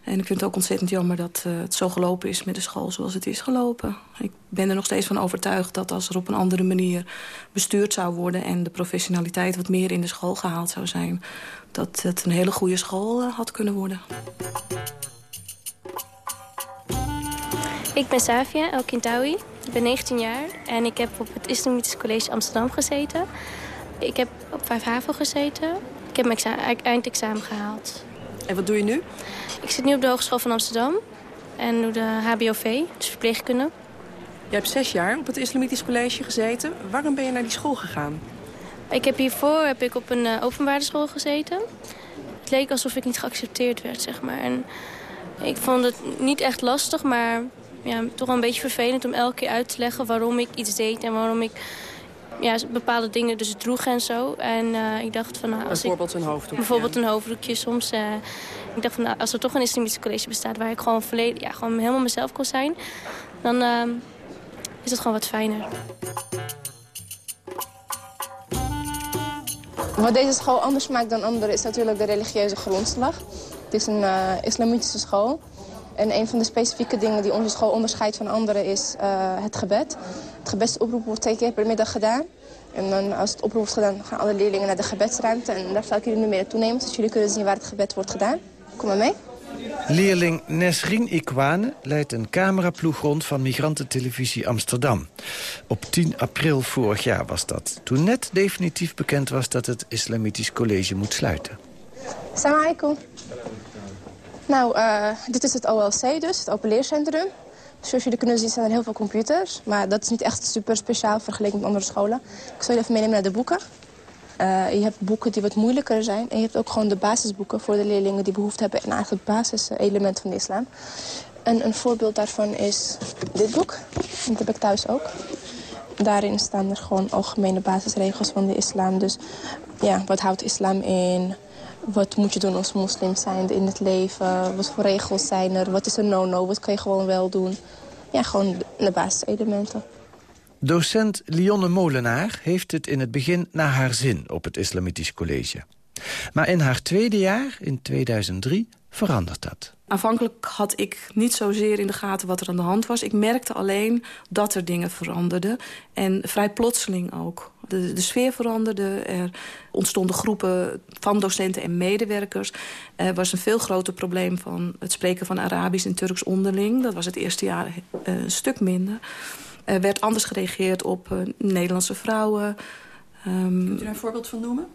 En ik vind het ook ontzettend jammer dat het zo gelopen is met de school zoals het is gelopen. Ik ben er nog steeds van overtuigd dat als er op een andere manier bestuurd zou worden... en de professionaliteit wat meer in de school gehaald zou zijn... dat het een hele goede school had kunnen worden. Ik ben Savia El Kintawi. Ik ben 19 jaar en ik heb op het Islamitisch College Amsterdam gezeten. Ik heb op 5 HAVO gezeten. Ik heb mijn eindexamen gehaald. En wat doe je nu? Ik zit nu op de Hogeschool van Amsterdam en doe de HBOV, dus verpleegkunde. Je hebt zes jaar op het Islamitisch College gezeten. Waarom ben je naar die school gegaan? Ik heb hiervoor heb ik op een uh, openbaardeschool gezeten. Het leek alsof ik niet geaccepteerd werd, zeg maar. En ik vond het niet echt lastig, maar ja, toch wel een beetje vervelend om elke keer uit te leggen waarom ik iets deed en waarom ik ja, bepaalde dingen dus droeg en zo. En uh, ik dacht van... Nou, als bijvoorbeeld ik, een hoofddoekje. Bijvoorbeeld een hoofddoekje soms. Uh, ik dacht van nou, als er toch een islamitisch college bestaat waar ik gewoon, volledig, ja, gewoon helemaal mezelf kon zijn, dan uh, is het gewoon wat fijner. Wat deze school anders maakt dan andere is natuurlijk de religieuze grondslag. Het is een islamitische school. En een van de specifieke dingen die onze school onderscheidt van anderen is uh, het gebed. Het gebedsoproep wordt twee keer per middag gedaan. En dan als het oproep wordt gedaan, gaan alle leerlingen naar de gebedsruimte. En daar zal ik jullie nu mee naartoe nemen, zodat jullie kunnen zien waar het gebed wordt gedaan. Kom maar mee. Leerling Nesrin Ikwane leidt een cameraploeg rond van Migrantentelevisie Amsterdam. Op 10 april vorig jaar was dat. Toen net definitief bekend was dat het Islamitisch College moet sluiten. Salam alaikum. Nou, uh, dit is het OLC dus, het Open Leercentrum. Zoals jullie kunnen zien zijn er heel veel computers. Maar dat is niet echt super speciaal vergeleken met andere scholen. Ik zal je even meenemen naar de boeken. Uh, je hebt boeken die wat moeilijker zijn. En je hebt ook gewoon de basisboeken voor de leerlingen die behoefte hebben... aan eigenlijk basiselementen van de islam. En een voorbeeld daarvan is dit boek. Dat heb ik thuis ook. Daarin staan er gewoon algemene basisregels van de islam. Dus ja, wat houdt islam in? Wat moet je doen als moslim zijn in het leven? Wat voor regels zijn er? Wat is een no-no? Wat kan je gewoon wel doen? Ja, gewoon de basiselementen. Docent Lionne Molenaar heeft het in het begin naar haar zin op het Islamitisch College. Maar in haar tweede jaar, in 2003, verandert dat. Aanvankelijk had ik niet zozeer in de gaten wat er aan de hand was. Ik merkte alleen dat er dingen veranderden. En vrij plotseling ook. De, de sfeer veranderde. Er ontstonden groepen van docenten en medewerkers. Er was een veel groter probleem van het spreken van Arabisch en Turks onderling. Dat was het eerste jaar uh, een stuk minder. Er werd anders gereageerd op uh, Nederlandse vrouwen. Um, Kunt u daar een voorbeeld van noemen?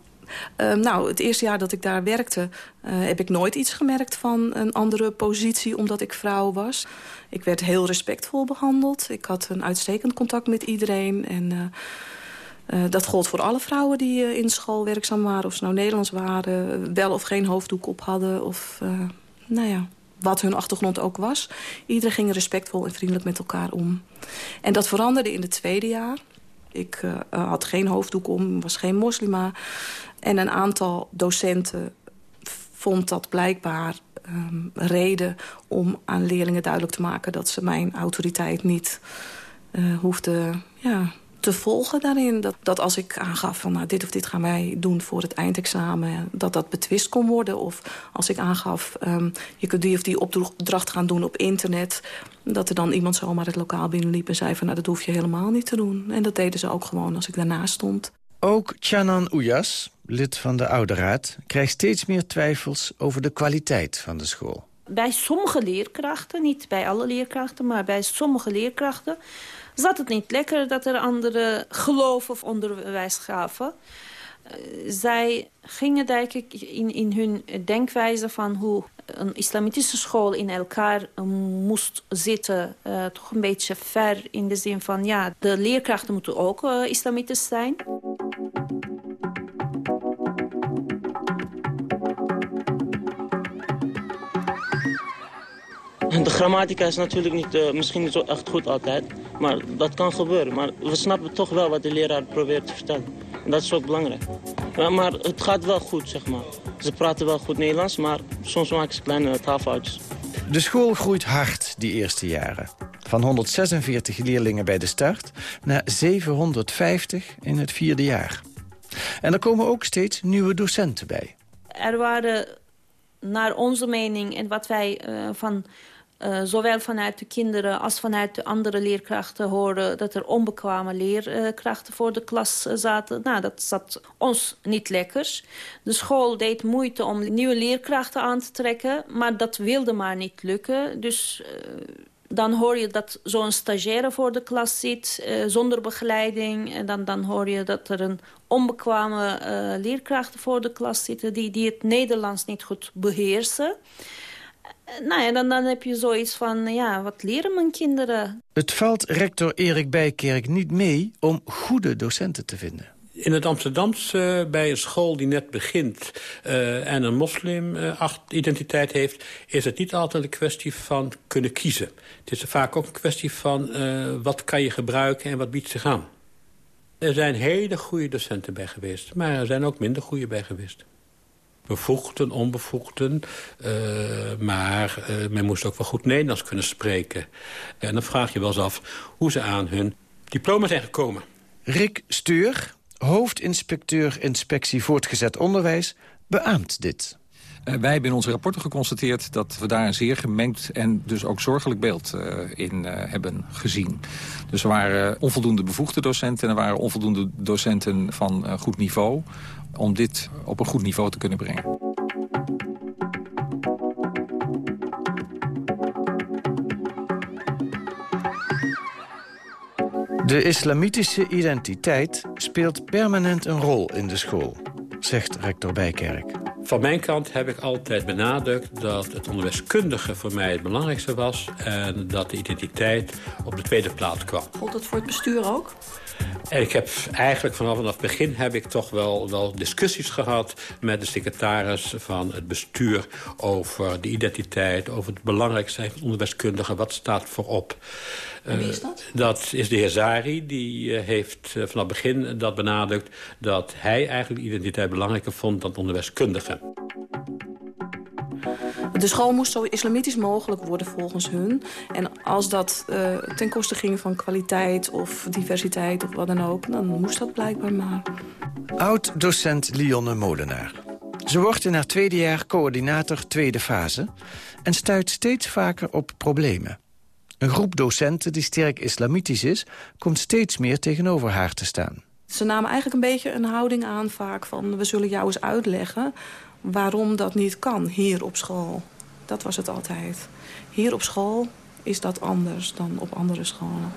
Ehm, nou, het eerste jaar dat ik daar werkte... Uh, heb ik nooit iets gemerkt van een andere positie omdat ik vrouw was. Ik werd heel respectvol behandeld. Ik had een uitstekend contact met iedereen. En uh, uh, dat gold voor alle vrouwen die in school werkzaam waren. Of ze nou Nederlands waren, wel of geen hoofddoek op hadden. Of, nou ja, wat hun achtergrond ook was. Iedereen ging respectvol en vriendelijk met elkaar om. En dat veranderde in het tweede jaar. Ik had geen hoofddoek om, was geen moslima. En een aantal docenten vond dat blijkbaar um, reden om aan leerlingen duidelijk te maken... dat ze mijn autoriteit niet hoefden ja, te volgen daarin. Dat, dat als ik aangaf van nou, dit of dit gaan wij doen voor het eindexamen... dat dat betwist kon worden. Of als ik aangaf, um, je kunt die of die opdracht gaan doen op internet... dat er dan iemand zomaar het lokaal binnenliep en zei van... nou, dat hoef je helemaal niet te doen. En dat deden ze ook gewoon als ik daarnaast stond. Ook Chanan Oejas, lid van de Oude Raad... krijgt steeds meer twijfels over de kwaliteit van de school. Bij sommige leerkrachten, niet bij alle leerkrachten... maar bij sommige leerkrachten zat het niet lekker dat er andere geloof of onderwijs gaven. Uh, zij gingen denk ik in, in hun denkwijze van hoe een islamitische school in elkaar uh, moest zitten. Uh, toch een beetje ver in de zin van ja, de leerkrachten moeten ook islamitisch zijn. De grammatica is natuurlijk niet, uh, misschien niet zo echt goed altijd. Maar dat kan gebeuren. Maar we snappen toch wel wat de leraar probeert te vertellen. En dat is ook belangrijk. Maar, maar het gaat wel goed, zeg maar. Ze praten wel goed Nederlands, maar soms maken ze kleine taalfoutjes. De school groeit hard die eerste jaren. Van 146 leerlingen bij de start naar 750 in het vierde jaar. En er komen ook steeds nieuwe docenten bij. Er waren naar onze mening en wat wij uh, van uh, zowel vanuit de kinderen als vanuit de andere leerkrachten horen... dat er onbekwame leerkrachten voor de klas zaten. Nou, dat zat ons niet lekker. De school deed moeite om nieuwe leerkrachten aan te trekken... maar dat wilde maar niet lukken. Dus uh, dan hoor je dat zo'n stagiaire voor de klas zit... Zonder begeleiding. En dan, dan hoor je dat er een onbekwame leerkrachten voor de klas zitten... die, die het Nederlands niet goed beheersen... Nou ja, dan, dan heb je zoiets van, ja, wat leren mijn kinderen? Het valt rector Erik Bijkerk niet mee om goede docenten te vinden. In het Amsterdamse, uh, bij een school die net begint... Uh, en een moslim-identiteit uh, heeft... is het niet altijd een kwestie van kunnen kiezen. Het is vaak ook een kwestie van wat kan je gebruiken en wat biedt zich aan. Er zijn hele goede docenten bij geweest, maar er zijn ook minder goede bij geweest bevoegden, onbevoegden. Uh, maar uh, men moest ook wel goed Nederlands kunnen spreken. En dan vraag je wel eens af hoe ze aan hun diploma zijn gekomen. Rick Steur, hoofdinspecteur inspectie voortgezet onderwijs, beaamt dit. Uh, wij hebben in onze rapporten geconstateerd dat we daar een zeer gemengd en dus ook zorgelijk beeld uh, in uh, hebben gezien. Dus er waren onvoldoende bevoegde docenten en er waren onvoldoende docenten van goed niveau om dit op een goed niveau te kunnen brengen. De islamitische identiteit speelt permanent een rol in de school, zegt rector Bijkerk. Van mijn kant heb ik altijd benadrukt dat het onderwijskundige voor mij het belangrijkste was... en dat de identiteit op de tweede plaats kwam. Gold dat voor het bestuur ook? En ik heb eigenlijk vanaf het begin heb ik toch wel, wel discussies gehad... met de secretaris van het bestuur over de identiteit... over het belangrijk zijn van het onderwijskundige, wat staat voorop. En wie is dat? Uh, dat is de heer Zari, die uh, heeft uh, vanaf het begin dat benadrukt... dat hij eigenlijk de identiteit belangrijker vond dan het onderwijskundige. De school moest zo islamitisch mogelijk worden volgens hun. En als dat uh, ten koste ging van kwaliteit of diversiteit of wat dan ook... dan moest dat blijkbaar maar. Oud-docent Lionne Molenaar. Ze wordt in haar tweede jaar coördinator tweede fase... en stuit steeds vaker op problemen. Een groep docenten die sterk islamitisch is... komt steeds meer tegenover haar te staan. Ze namen eigenlijk een beetje een houding aan vaak van... we zullen jou eens uitleggen waarom dat niet kan hier op school. Dat was het altijd. Hier op school is dat anders dan op andere scholen.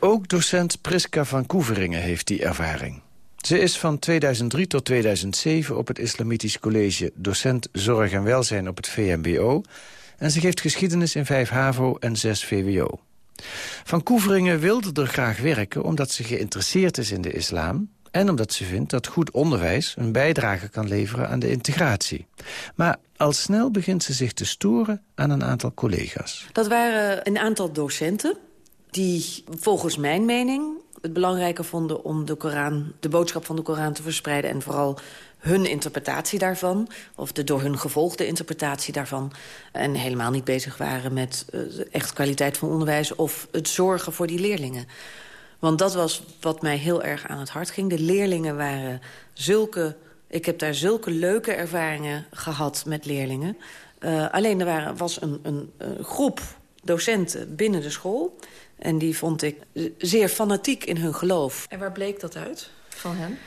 Ook docent Priska van Koeveringen heeft die ervaring. Ze is van 2003 tot 2007 op het Islamitisch College... docent Zorg en Welzijn op het VMBO... en ze geeft geschiedenis in 5 HAVO en 6 VWO. Van Koeveringen wilde er graag werken omdat ze geïnteresseerd is in de islam... en omdat ze vindt dat goed onderwijs een bijdrage kan leveren aan de integratie. Maar al snel begint ze zich te storen aan een aantal collega's. Dat waren een aantal docenten die volgens mijn mening het belangrijker vonden om de, Koran, de boodschap van de Koran te verspreiden... en vooral hun interpretatie daarvan, of de door hun gevolgde interpretatie daarvan... en helemaal niet bezig waren met uh, echt kwaliteit van onderwijs... of het zorgen voor die leerlingen. Want dat was wat mij heel erg aan het hart ging. De leerlingen waren zulke... Ik heb daar zulke leuke ervaringen gehad met leerlingen. Uh, alleen er waren, was een, een, een groep docenten binnen de school... En die vond ik zeer fanatiek in hun geloof. En waar bleek dat uit van hen?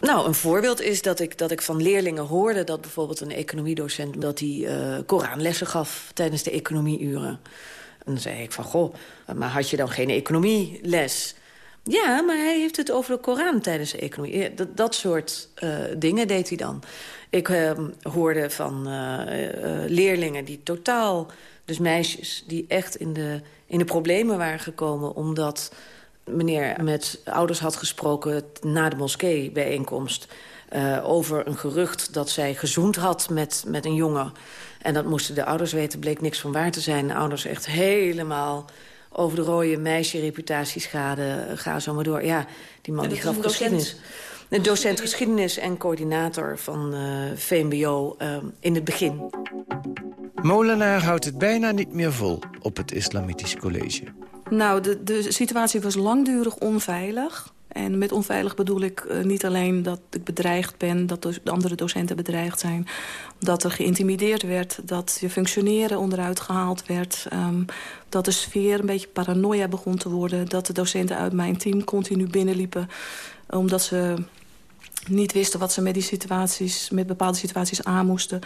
Nou, een voorbeeld is dat ik, dat ik van leerlingen hoorde... dat bijvoorbeeld een economiedocent dat hij uh, Koranlessen gaf tijdens de economieuren. En dan zei ik van, goh, maar had je dan geen economieles? Ja, maar hij heeft het over de Koran tijdens de economie. Dat, dat soort uh, dingen deed hij dan. Ik uh, hoorde van uh, leerlingen die totaal... dus meisjes die echt in de in de problemen waren gekomen... omdat meneer met ouders had gesproken na de moskee-bijeenkomst... Over een gerucht dat zij gezoend had met, met een jongen. En dat moesten de ouders weten, bleek niks van waar te zijn. De ouders echt helemaal over de rode meisje-reputatieschade. Ga zo maar door. Ja, die man die gaf geschiedenis. Een docent geschiedenis en coördinator van uh, eh, VMBO uh, eh, in het begin. Molenaar houdt het bijna niet meer vol op het Islamitisch College. Nou, de, de situatie was langdurig onveilig. En met onveilig bedoel ik uh, niet alleen dat ik bedreigd ben... dat de andere docenten bedreigd zijn. Dat er geïntimideerd werd, dat je functioneren onderuit gehaald werd. Um, dat de sfeer een beetje paranoia begon te worden. Dat de docenten uit mijn team continu binnenliepen. Omdat ze niet wisten wat ze met die situaties, met bepaalde situaties aan moesten.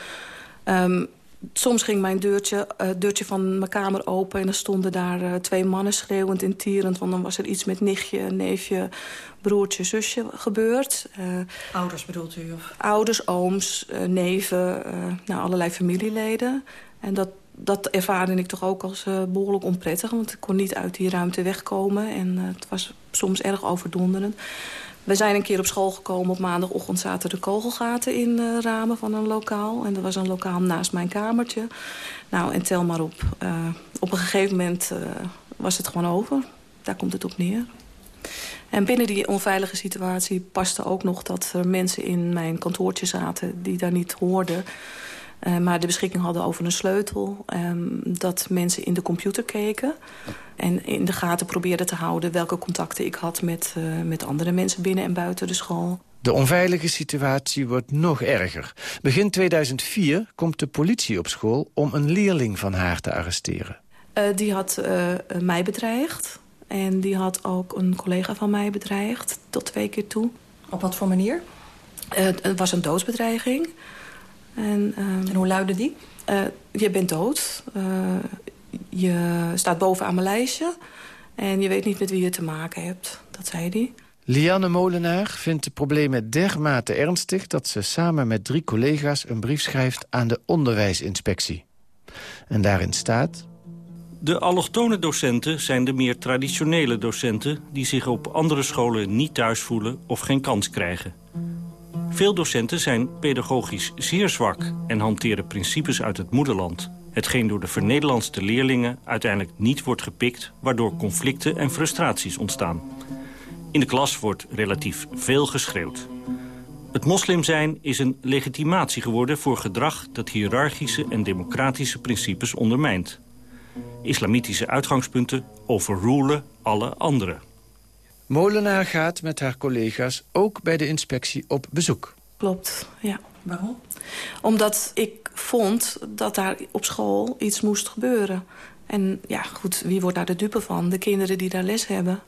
Um, soms ging mijn deurtje, uh, deurtje van mijn kamer open... en er stonden daar uh, twee mannen schreeuwend en tierend... want dan was er iets met nichtje, neefje, broertje, zusje gebeurd. Uh, ouders bedoelt u? Of? Ouders, ooms, neven, nou, allerlei familieleden. En dat, dat ervaarde ik toch ook als behoorlijk onprettig... want ik kon niet uit die ruimte wegkomen en het was soms erg overdonderend. We zijn een keer op school gekomen. Op maandagochtend zaten de kogelgaten in uh, ramen van een lokaal. En er was een lokaal naast mijn kamertje. Nou, en tel maar op. Uh, op een gegeven moment uh, was het gewoon over. Daar komt het op neer. En binnen die onveilige situatie paste ook nog dat er mensen in mijn kantoortje zaten... die daar niet hoorden. Uh, maar de beschikking hadden over een sleutel. Um, dat mensen in de computer keken. En in de gaten probeerden te houden welke contacten ik had met, uh, met andere mensen binnen en buiten de school. De onveilige situatie wordt nog erger. Begin 2004 komt de politie op school om een leerling van haar te arresteren. Uh, die had mij bedreigd. En die had ook een collega van mij bedreigd, tot twee keer toe. Op wat voor manier? het was een doodsbedreiging. En, um, en hoe luidde die? Uh, je bent dood. Uh, je staat bovenaan mijn lijstje. En je weet niet met wie je te maken hebt. Dat zei hij. Lianne Molenaar vindt de problemen dermate ernstig... dat ze samen met drie collega's een brief schrijft aan de onderwijsinspectie. En daarin staat... De allochtone docenten zijn de meer traditionele docenten... die zich op andere scholen niet thuis voelen of geen kans krijgen. Veel docenten zijn pedagogisch zeer zwak en hanteren principes uit het moederland. Hetgeen door de vernederlandste leerlingen uiteindelijk niet wordt gepikt... waardoor conflicten en frustraties ontstaan. In de klas wordt relatief veel geschreeuwd. Het moslim zijn is een legitimatie geworden voor gedrag... dat hiërarchische en democratische principes ondermijnt. Islamitische uitgangspunten overrulen alle anderen. Molenaar gaat met haar collega's ook bij de inspectie op bezoek. Klopt, ja. Waarom? Omdat ik vond dat daar op school iets moest gebeuren. En ja, goed, wie wordt daar de dupe van? De kinderen die daar les hebben.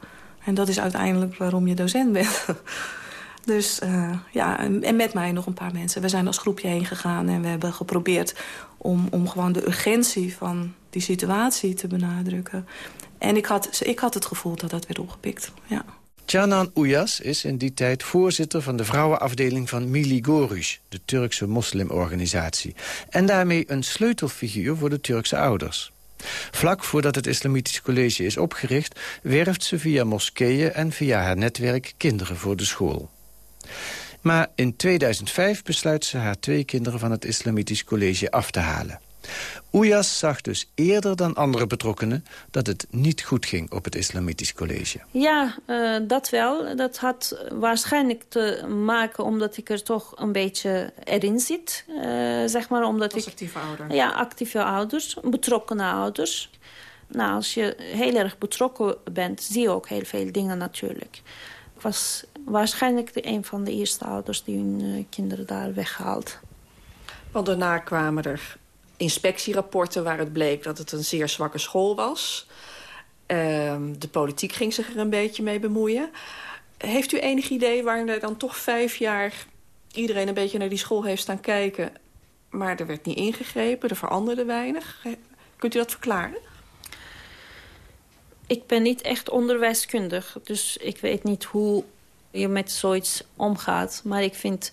En dat is uiteindelijk waarom je docent bent. *laughs* Dus uh, ja, en met mij nog een paar mensen. We zijn als groepje heen gegaan en we hebben geprobeerd... om, om gewoon de urgentie van die situatie te benadrukken. En ik had, ik had het gevoel dat dat werd opgepikt, ja. Canan Uyas is in die tijd voorzitter van de vrouwenafdeling van Mili Goruş, de Turkse moslimorganisatie. En daarmee een sleutelfiguur voor de Turkse ouders. Vlak voordat het Islamitisch College is opgericht... werft ze via moskeeën en via haar netwerk kinderen voor de school. Maar in 2005 besluit ze haar twee kinderen van het Islamitisch College af te halen. Oejas zag dus eerder dan andere betrokkenen dat het niet goed ging op het Islamitisch College. Ja, uh, dat wel. Dat had waarschijnlijk te maken omdat ik er toch een beetje erin zit. Uh, zeg maar omdat als actieve ouder? Ja, actieve ouders, betrokkenen ouders. Nou, als je heel erg betrokken bent, zie je ook heel veel dingen natuurlijk. Ik was waarschijnlijk de een van de eerste ouders die hun uh, kinderen daar weghaalt. Want daarna kwamen er inspectierapporten waaruit bleek dat het een zeer zwakke school was. Uh, de politiek ging zich er een beetje mee bemoeien. Heeft u enig idee waar er dan toch vijf jaar iedereen een beetje naar die school heeft staan kijken... maar er werd niet ingegrepen, er veranderde weinig? Kunt u dat verklaren? Ik ben niet echt onderwijskundig, dus ik weet niet hoe je met zoiets omgaat. Maar ik vind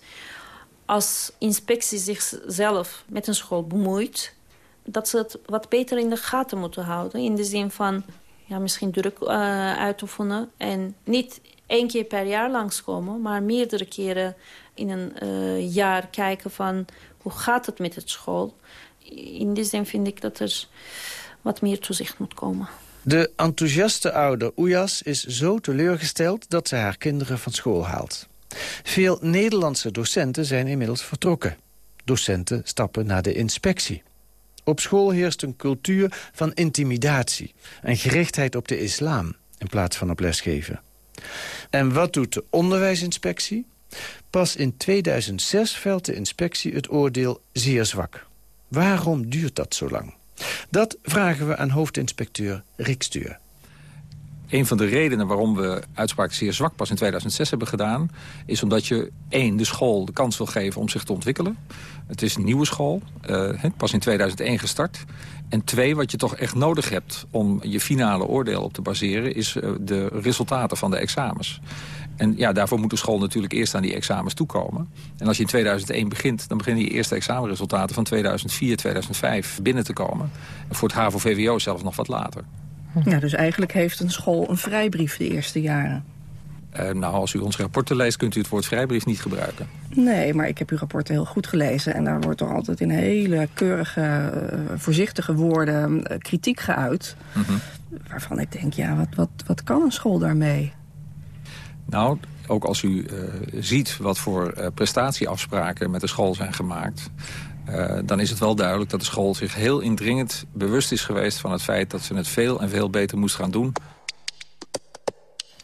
als inspectie zichzelf met een school bemoeit... dat ze het wat beter in de gaten moeten houden. In de zin van ja, misschien druk uh, uitoefenen. En niet één keer per jaar langskomen... maar meerdere keren in een uh, jaar kijken van... hoe gaat het met het school. In die zin vind ik dat er wat meer toezicht moet komen. De enthousiaste ouder Oejas is zo teleurgesteld... dat ze haar kinderen van school haalt. Veel Nederlandse docenten zijn inmiddels vertrokken. Docenten stappen naar de inspectie. Op school heerst een cultuur van intimidatie... en gerichtheid op de islam in plaats van op lesgeven. En wat doet de onderwijsinspectie? Pas in 2006 velt de inspectie het oordeel zeer zwak. Waarom duurt dat zo lang? Dat vragen we aan hoofdinspecteur Rick Stuur een van de redenen waarom we uitspraak zeer zwak pas in 2006 hebben gedaan... is omdat je één, de school de kans wil geven om zich te ontwikkelen. Het is een nieuwe school, uh, pas in 2001 gestart. En twee, wat je toch echt nodig hebt om je finale oordeel op te baseren... is uh, de resultaten van de examens. En ja, daarvoor moet de school natuurlijk eerst aan die examens toekomen. En als je in 2001 begint, dan beginnen die eerste examenresultaten van 2004, 2005 binnen te komen. En voor het HAVO-VWO zelfs nog wat later. Ja, dus eigenlijk heeft een school een vrijbrief de eerste jaren. Uh, nou, als u onze rapporten leest, kunt u het woord vrijbrief niet gebruiken. Nee, maar ik heb uw rapporten heel goed gelezen. En daar wordt toch altijd in hele keurige, uh, voorzichtige woorden uh, kritiek geuit. Mm -hmm. Waarvan ik denk, ja, wat, wat, wat kan een school daarmee? Nou, ook als u ziet wat voor prestatieafspraken met de school zijn gemaakt... Uh, dan is het wel duidelijk dat de school zich heel indringend bewust is geweest... van het feit dat ze het veel en veel beter moest gaan doen.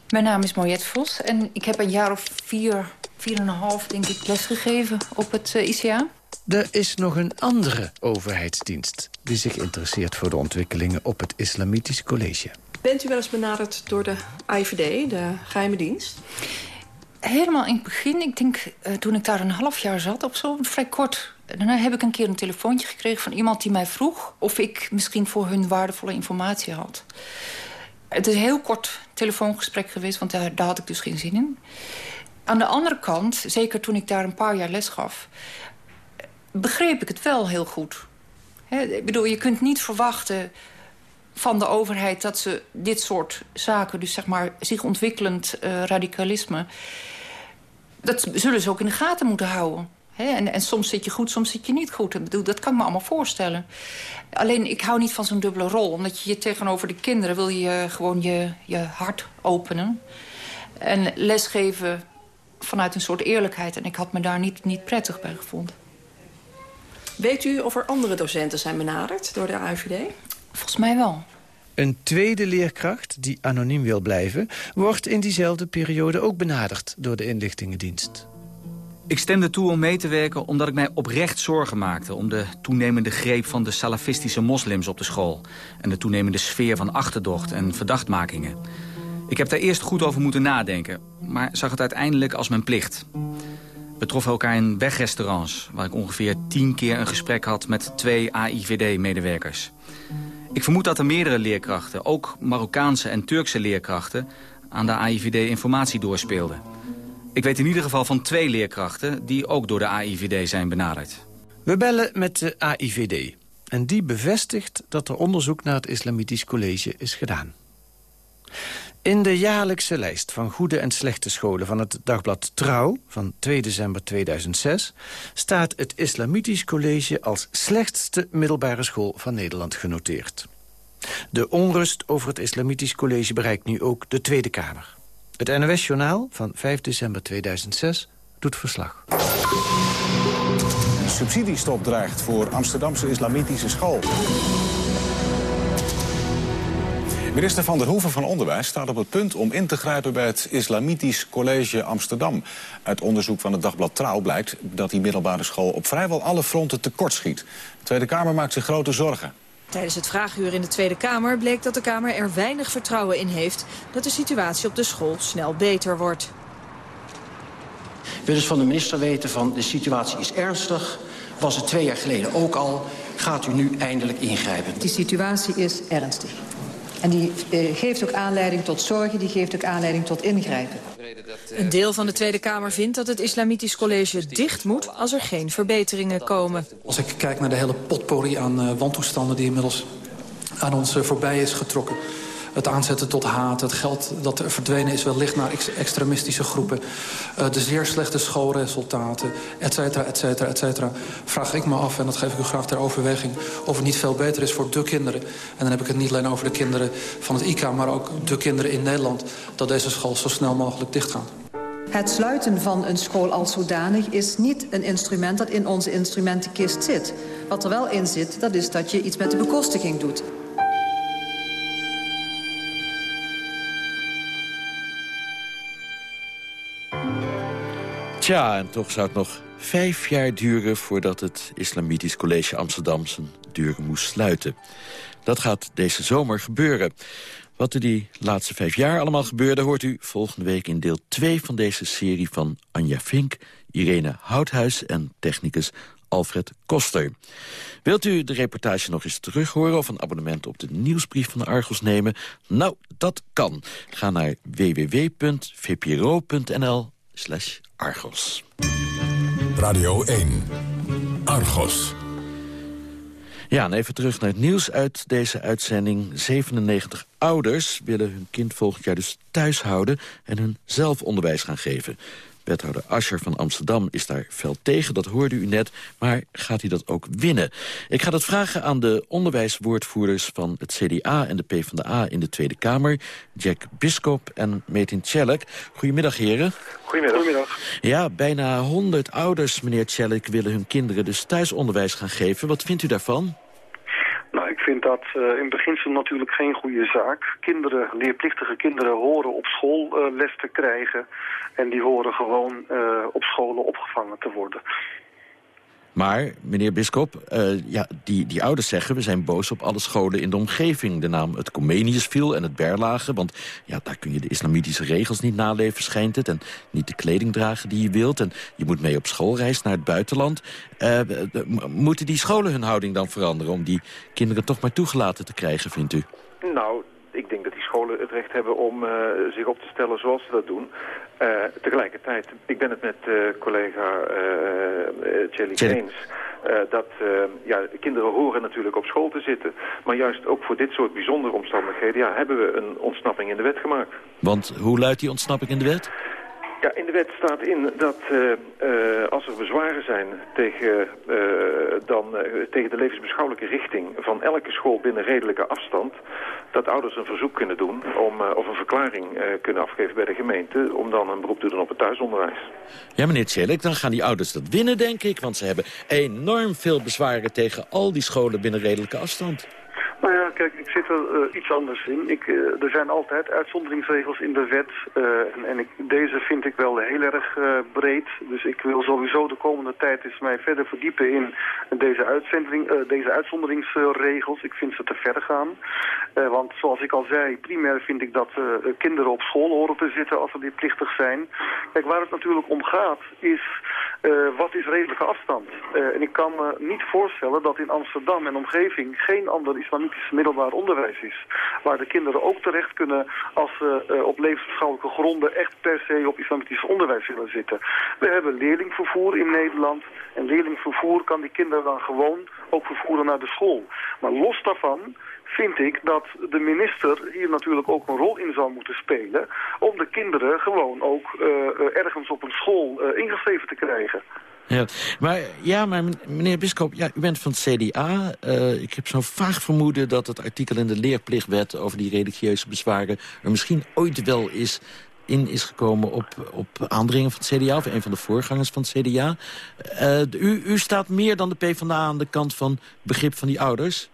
Mijn naam is Mariette Vos en ik heb een jaar of vier, vier en een half denk ik lesgegeven op het uh, ICA. Er is nog een andere overheidsdienst die zich interesseert voor de ontwikkelingen op het Islamitisch College. Bent u wel eens benaderd door de IVD, de geheime dienst? Helemaal in het begin, ik denk uh, toen ik daar een half jaar zat of zo, vrij kort Daarna heb ik een keer een telefoontje gekregen van iemand die mij vroeg... of ik misschien voor hun waardevolle informatie had. Het is een heel kort telefoongesprek geweest, want daar, had ik dus geen zin in. Aan de andere kant, zeker toen ik daar een paar jaar les gaf... begreep ik het wel heel goed. Ik bedoel, je kunt niet verwachten van de overheid... dat ze dit soort zaken, dus zeg maar zich ontwikkelend uh, radicalisme... dat zullen ze ook in de gaten moeten houden. En, en, soms zit je goed, soms zit je niet goed. Ik bedoel, dat kan ik me allemaal voorstellen. Alleen, ik hou niet van zo'n dubbele rol. Omdat je, je tegenover de kinderen wil je gewoon je, je hart openen. En lesgeven vanuit een soort eerlijkheid. En ik had me daar niet, niet prettig bij gevonden. Weet u of er andere docenten zijn benaderd door de AIVD? Volgens mij wel. Een tweede leerkracht, die anoniem wil blijven... wordt in diezelfde periode ook benaderd door de inlichtingendienst. Ik stemde toe om mee te werken omdat ik mij oprecht zorgen maakte... om de toenemende greep van de salafistische moslims op de school... en de toenemende sfeer van achterdocht en verdachtmakingen. Ik heb daar eerst goed over moeten nadenken... maar zag het uiteindelijk als mijn plicht. We troffen elkaar in wegrestaurants... waar ik ongeveer tien keer een gesprek had met twee AIVD-medewerkers. Ik vermoed dat er meerdere leerkrachten, ook Marokkaanse en Turkse leerkrachten aan de AIVD informatie doorspeelde. Ik weet in ieder geval van twee leerkrachten die ook door de AIVD zijn benaderd. We bellen met de AIVD. En die bevestigt dat er onderzoek naar het Islamitisch College is gedaan. In de jaarlijkse lijst van goede en slechte scholen van het dagblad Trouw... van 2 december 2006 staat het Islamitisch College... als slechtste middelbare school van Nederland genoteerd. De onrust over het Islamitisch College bereikt nu ook de Tweede Kamer. Het NOS-journaal van 5 december 2006 doet verslag. Subsidiestop dreigt voor Amsterdamse Islamitische school. Minister Van der Hoeven van Onderwijs staat op het punt om in te grijpen bij het Islamitisch College Amsterdam. Uit onderzoek van het dagblad Trouw blijkt dat die middelbare school op vrijwel alle fronten tekortschiet. De Tweede Kamer maakt zich grote zorgen. Tijdens het vraaguur in de Tweede Kamer bleek dat de Kamer er weinig vertrouwen in heeft dat de situatie op de school snel beter wordt. Willen dus van de minister weten van de situatie is ernstig, was het twee jaar geleden ook al, gaat u nu eindelijk ingrijpen? Die situatie is ernstig. En die uh, geeft ook aanleiding tot zorgen, die geeft ook aanleiding tot ingrijpen. Een deel van de Tweede Kamer vindt dat het Islamitisch College dicht moet als er geen verbeteringen komen. Als ik kijk naar de hele potpourri aan uh, wantoestanden die inmiddels aan ons uh, voorbij is getrokken het aanzetten tot haat, het geld dat er verdwenen is wellicht naar ex extremistische groepen, uh, de zeer slechte schoolresultaten, et cetera, et cetera, et cetera, vraag ik me af, en dat geef ik u graag ter overweging, of het niet veel beter is voor de kinderen, en dan heb ik het niet alleen over de kinderen van het ICA, maar ook de kinderen in Nederland, dat deze school zo snel mogelijk dichtgaat. Het sluiten van een school als zodanig is niet een instrument dat in onze instrumentenkist zit. Wat er wel in zit, dat is dat je iets met de bekostiging doet. Tja, en toch zou het nog vijf jaar duren... voordat het Islamitisch College Amsterdam zijn deuren moest sluiten. Dat gaat deze zomer gebeuren. Wat er die laatste vijf jaar allemaal gebeurde... hoort u volgende week in deel 2 van deze serie van Anja Vink... Irene Houthuis en technicus Alfred Koster. Wilt u de reportage nog eens terug horen of een abonnement op de nieuwsbrief van de Argos nemen? Nou, dat kan. Ga naar www.vpro.nl slash Argos. Radio 1. Argos. Ja, en even terug naar het nieuws uit deze uitzending. 97 ouders willen hun kind volgend jaar dus thuis houden... en hun zelf onderwijs gaan geven. Wethouder Ascher van Amsterdam is daar fel tegen, dat hoorde u net. Maar gaat hij dat ook winnen? Ik ga dat vragen aan de onderwijswoordvoerders van het CDA en de PvdA in de Tweede Kamer. Jack Biskop en Metin Tjellik. Goedemiddag, heren. Goedemiddag. Goedemiddag. Ja, bijna 100 ouders, meneer Tjellik, willen hun kinderen dus thuisonderwijs gaan geven. Wat vindt u daarvan? Vind dat uh, in beginsel natuurlijk geen goede zaak. Kinderen, leerplichtige kinderen horen op school uh, les te krijgen. En die horen gewoon uh, op scholen opgevangen te worden. Maar, meneer Biskop, uh, ja, die, die ouders zeggen... we zijn boos op alle scholen in de omgeving. De naam het Comenius viel en het Berlage. Want ja, daar kun je de islamitische regels niet naleven, schijnt het. En niet de kleding dragen die je wilt. En je moet mee op schoolreis naar het buitenland. Uh, moeten die scholen hun houding dan veranderen... om die kinderen toch maar toegelaten te krijgen, vindt u? Nou, ik denk dat scholen het recht hebben om uh, zich op te stellen zoals ze dat doen. Uh, tegelijkertijd, ik ben het met uh, collega uh, Chelly eens... dat ja, kinderen horen natuurlijk op school te zitten. Maar juist ook voor dit soort bijzondere omstandigheden... Ja, hebben we een ontsnapping in de wet gemaakt. Want hoe luidt die ontsnapping in de wet? Ja, in de wet staat in dat uh, uh, als er bezwaren zijn tegen, uh, dan, tegen de levensbeschouwelijke richting van elke school binnen redelijke afstand, dat ouders een verzoek kunnen doen om, of een verklaring kunnen afgeven bij de gemeente om dan een beroep te doen op het thuisonderwijs. Ja, meneer Tjelik, dan gaan die ouders dat winnen, denk ik, want ze hebben enorm veel bezwaren tegen al die scholen binnen redelijke afstand. Kijk, ik zit er uh, iets anders in. Ik, uh, er zijn altijd uitzonderingsregels in de wet. Uh, en, en ik, deze vind ik wel heel erg breed. Dus ik wil sowieso de komende tijd eens mij verder verdiepen in deze, uitzendering, deze uitzonderingsregels. Ik vind ze te ver gaan. want zoals ik al zei, primair vind ik dat kinderen op school horen te zitten als ze dit zijn. Kijk, waar het natuurlijk om gaat is... wat is redelijke afstand? en ik kan me niet voorstellen dat in Amsterdam en omgeving geen ander islamitische middelbaar onderwijs is. Waar de kinderen ook terecht kunnen als ze uh, op levensbeschouwelijke gronden echt per se op islamitisch onderwijs willen zitten. We hebben leerlingvervoer in Nederland. En leerlingvervoer kan die kinderen dan gewoon ook vervoeren naar de school. Maar los daarvan vind ik dat de minister hier natuurlijk ook een rol in zou moeten spelen... om de kinderen gewoon ook uh, ergens op een school uh, ingeschreven te krijgen. Ja, maar, ja, maar meneer Biskop, ja, u bent van het CDA. Uh, ik heb zo'n vaag vermoeden dat het artikel in de leerplichtwet... over die religieuze bezwaren er misschien ooit wel is in is gekomen op, op aandringen van het CDA... of een van de voorgangers van het CDA. Uh, u, u staat meer dan de PvdA aan de kant van begrip van die ouders?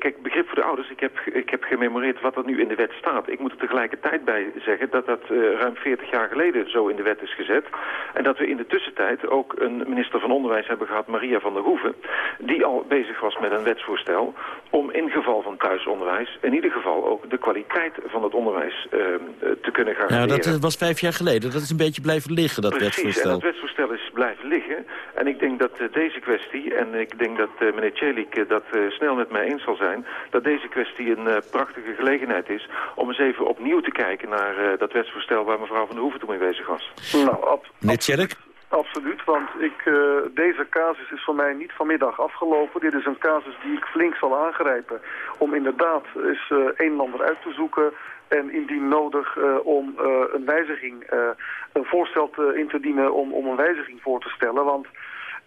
Nou, kijk, begrip voor de ouders, ik heb, ik heb gememoreerd wat er nu in de wet staat. Ik moet er tegelijkertijd bij zeggen dat dat uh, ruim 40 jaar geleden zo in de wet is gezet. En dat we in de tussentijd ook een minister van Onderwijs hebben gehad, Maria van der Hoeven, die al bezig was met een wetsvoorstel om in geval van thuisonderwijs in ieder geval ook de kwaliteit van het onderwijs uh, te kunnen garanderen. Ja, dat was vijf jaar geleden. Dat is een beetje blijven liggen, dat Precies, wetsvoorstel. en dat wetsvoorstel is blijven liggen. En ik denk dat deze kwestie, en ik denk dat meneer Celik dat snel met mij eens zal zijn, dat deze kwestie een uh, prachtige gelegenheid is om eens even opnieuw te kijken naar uh, dat wetsvoorstel waar mevrouw Van der Hoeven toen mee bezig was. Nou, ab Absoluut, want ik, uh, deze casus is voor mij niet vanmiddag afgelopen. Dit is een casus die ik flink zal aangrijpen om inderdaad eens uh, een en ander uit te zoeken en indien nodig uh, om uh, een wijziging, uh, een voorstel te, in te dienen om, om een wijziging voor te stellen. Want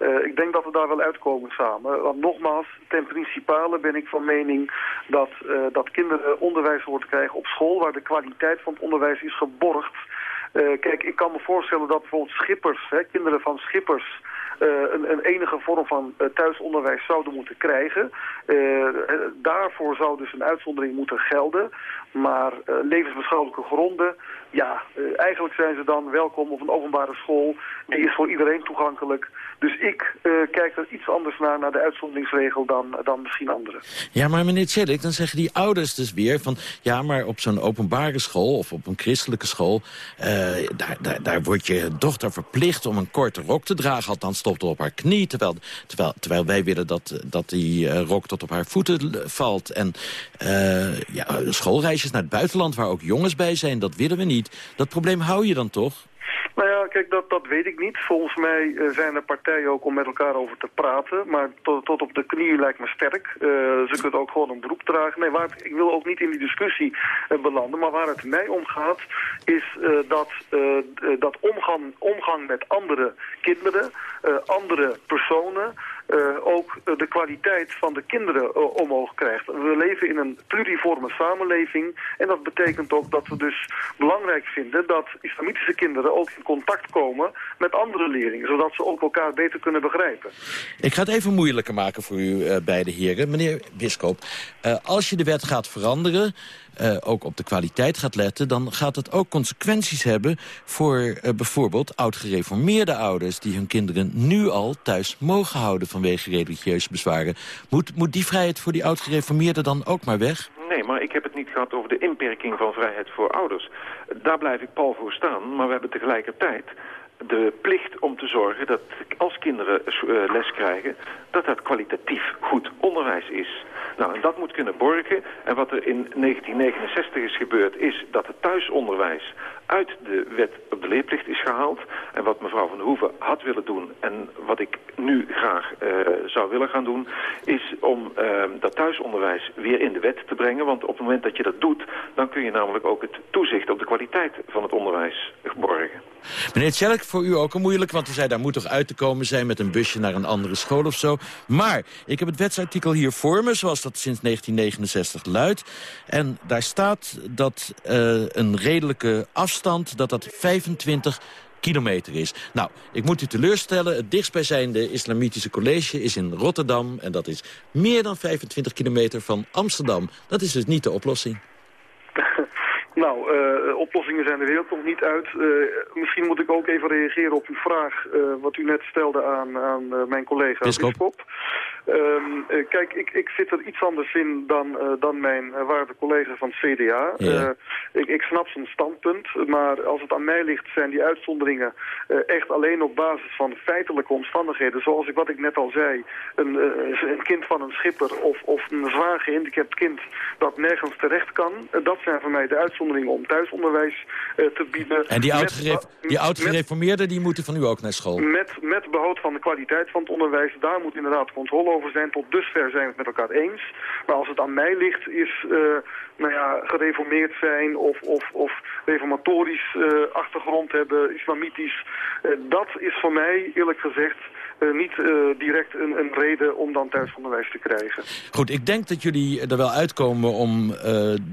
uh, ik denk dat we daar wel uitkomen samen. Want nogmaals, ten principale ben ik van mening dat, uh, dat kinderen onderwijs worden krijgen op school... waar de kwaliteit van het onderwijs is geborgd. Uh, kijk, ik kan me voorstellen dat bijvoorbeeld schippers, hè, kinderen van schippers... Een, een, enige vorm van thuisonderwijs zouden moeten krijgen. Daarvoor zou dus een uitzondering moeten gelden. Maar levensbeschouwelijke gronden, ja, eigenlijk zijn ze dan welkom op een openbare school. Die is voor iedereen toegankelijk. Dus ik kijk er iets anders naar, naar de uitzonderingsregel dan, dan misschien anderen. Ja, maar meneer Tjelik, dan zeggen die ouders dus weer van... ja, maar op zo'n openbare school of op een christelijke school... daar, daar, daar wordt je dochter verplicht om een korte rok te dragen. Althans, stopt op haar knie. Terwijl, terwijl, terwijl wij willen dat, dat die uh, rok tot op haar voeten valt. En ja, schoolreisjes naar het buitenland waar ook jongens bij zijn, dat willen we niet. Dat probleem hou je dan toch? Nou ja, kijk, dat, dat weet ik niet. Volgens mij uh, zijn er partijen ook om met elkaar over te praten. Maar tot, tot op de knie lijkt me sterk. Uh, ze kunnen ook gewoon een beroep dragen. Nee, waar ik wil ook niet in die discussie uh, belanden. Maar waar het mij om gaat, is dat, dat omgang, omgang met andere kinderen, andere personen... Ook de kwaliteit van de kinderen omhoog krijgt. We leven in een pluriforme samenleving en dat betekent ook dat we dus belangrijk vinden dat islamitische kinderen ook contact komen met andere leerlingen, zodat ze ook elkaar beter kunnen begrijpen. Ik ga het even moeilijker maken voor u beide heren. Meneer Biskop, als je de wet gaat veranderen, uh, ook op de kwaliteit gaat letten... dan gaat het ook consequenties hebben voor bijvoorbeeld oud-gereformeerde ouders... die hun kinderen nu al thuis mogen houden vanwege religieuze bezwaren. Moet, moet die vrijheid voor die oud-gereformeerden dan ook maar weg? Nee, maar ik heb het niet gehad over de inperking van vrijheid voor ouders. Daar blijf ik pal voor staan, maar we hebben tegelijkertijd de plicht om te zorgen dat als kinderen uh, les krijgen... dat dat kwalitatief goed onderwijs is. Nou, en dat moet kunnen borgen. En wat er in 1969 is gebeurd is dat het thuisonderwijs uit de wet op de leerplicht is gehaald. En wat mevrouw Van Hoeven had willen doen en wat ik nu graag uh, zou willen gaan doen... is om uh, dat thuisonderwijs weer in de wet te brengen. Want op het moment dat je dat doet, dan kun je namelijk ook het toezicht op de kwaliteit van het onderwijs borgen. Meneer Tjelk, voor u ook een moeilijk, want u zei daar moet toch uit te komen zijn met een busje naar een andere school of zo. Maar ik heb het wetsartikel hier voor me, zoals dat sinds 1969 luidt. En daar staat dat uh, een redelijke afstand, dat dat 25 kilometer is. Nou, ik moet u teleurstellen, het dichtstbijzijnde islamitische college is in Rotterdam... en dat is meer dan 25 kilometer van Amsterdam. Dat is dus niet de oplossing. Nou, uh, oplossingen zijn de wereld nog niet uit. Uh, misschien moet ik ook even reageren op uw vraag... Uh, wat u net stelde aan, aan mijn collega Biskop. Ehm, eh, kijk, ik, ik zit er iets anders in dan, uh, dan mijn uh, waarde collega van het CDA. Ik, ik snap zijn standpunt, maar als het aan mij ligt zijn die uitzonderingen echt alleen op basis van feitelijke omstandigheden. Zoals ik wat ik net al zei, een, een kind van een schipper of, of een zwaar gehandicapt kind dat nergens terecht kan. dat zijn voor mij de uitzonderingen om thuisonderwijs te bieden. En die oud-gereformeerden die moeten van u ook naar school? Met, met behoud van de kwaliteit van het onderwijs, daar moet inderdaad controle over zijn. Tot dusver zijn we het met elkaar eens. Maar als het aan mij ligt, is uh, nou ja, gereformeerd zijn of, of, of reformatorisch uh, achtergrond hebben, islamitisch. Uh, dat is voor mij, eerlijk gezegd, niet direct een, een, reden om dan thuisonderwijs te krijgen. Goed, ik denk dat jullie er wel uitkomen om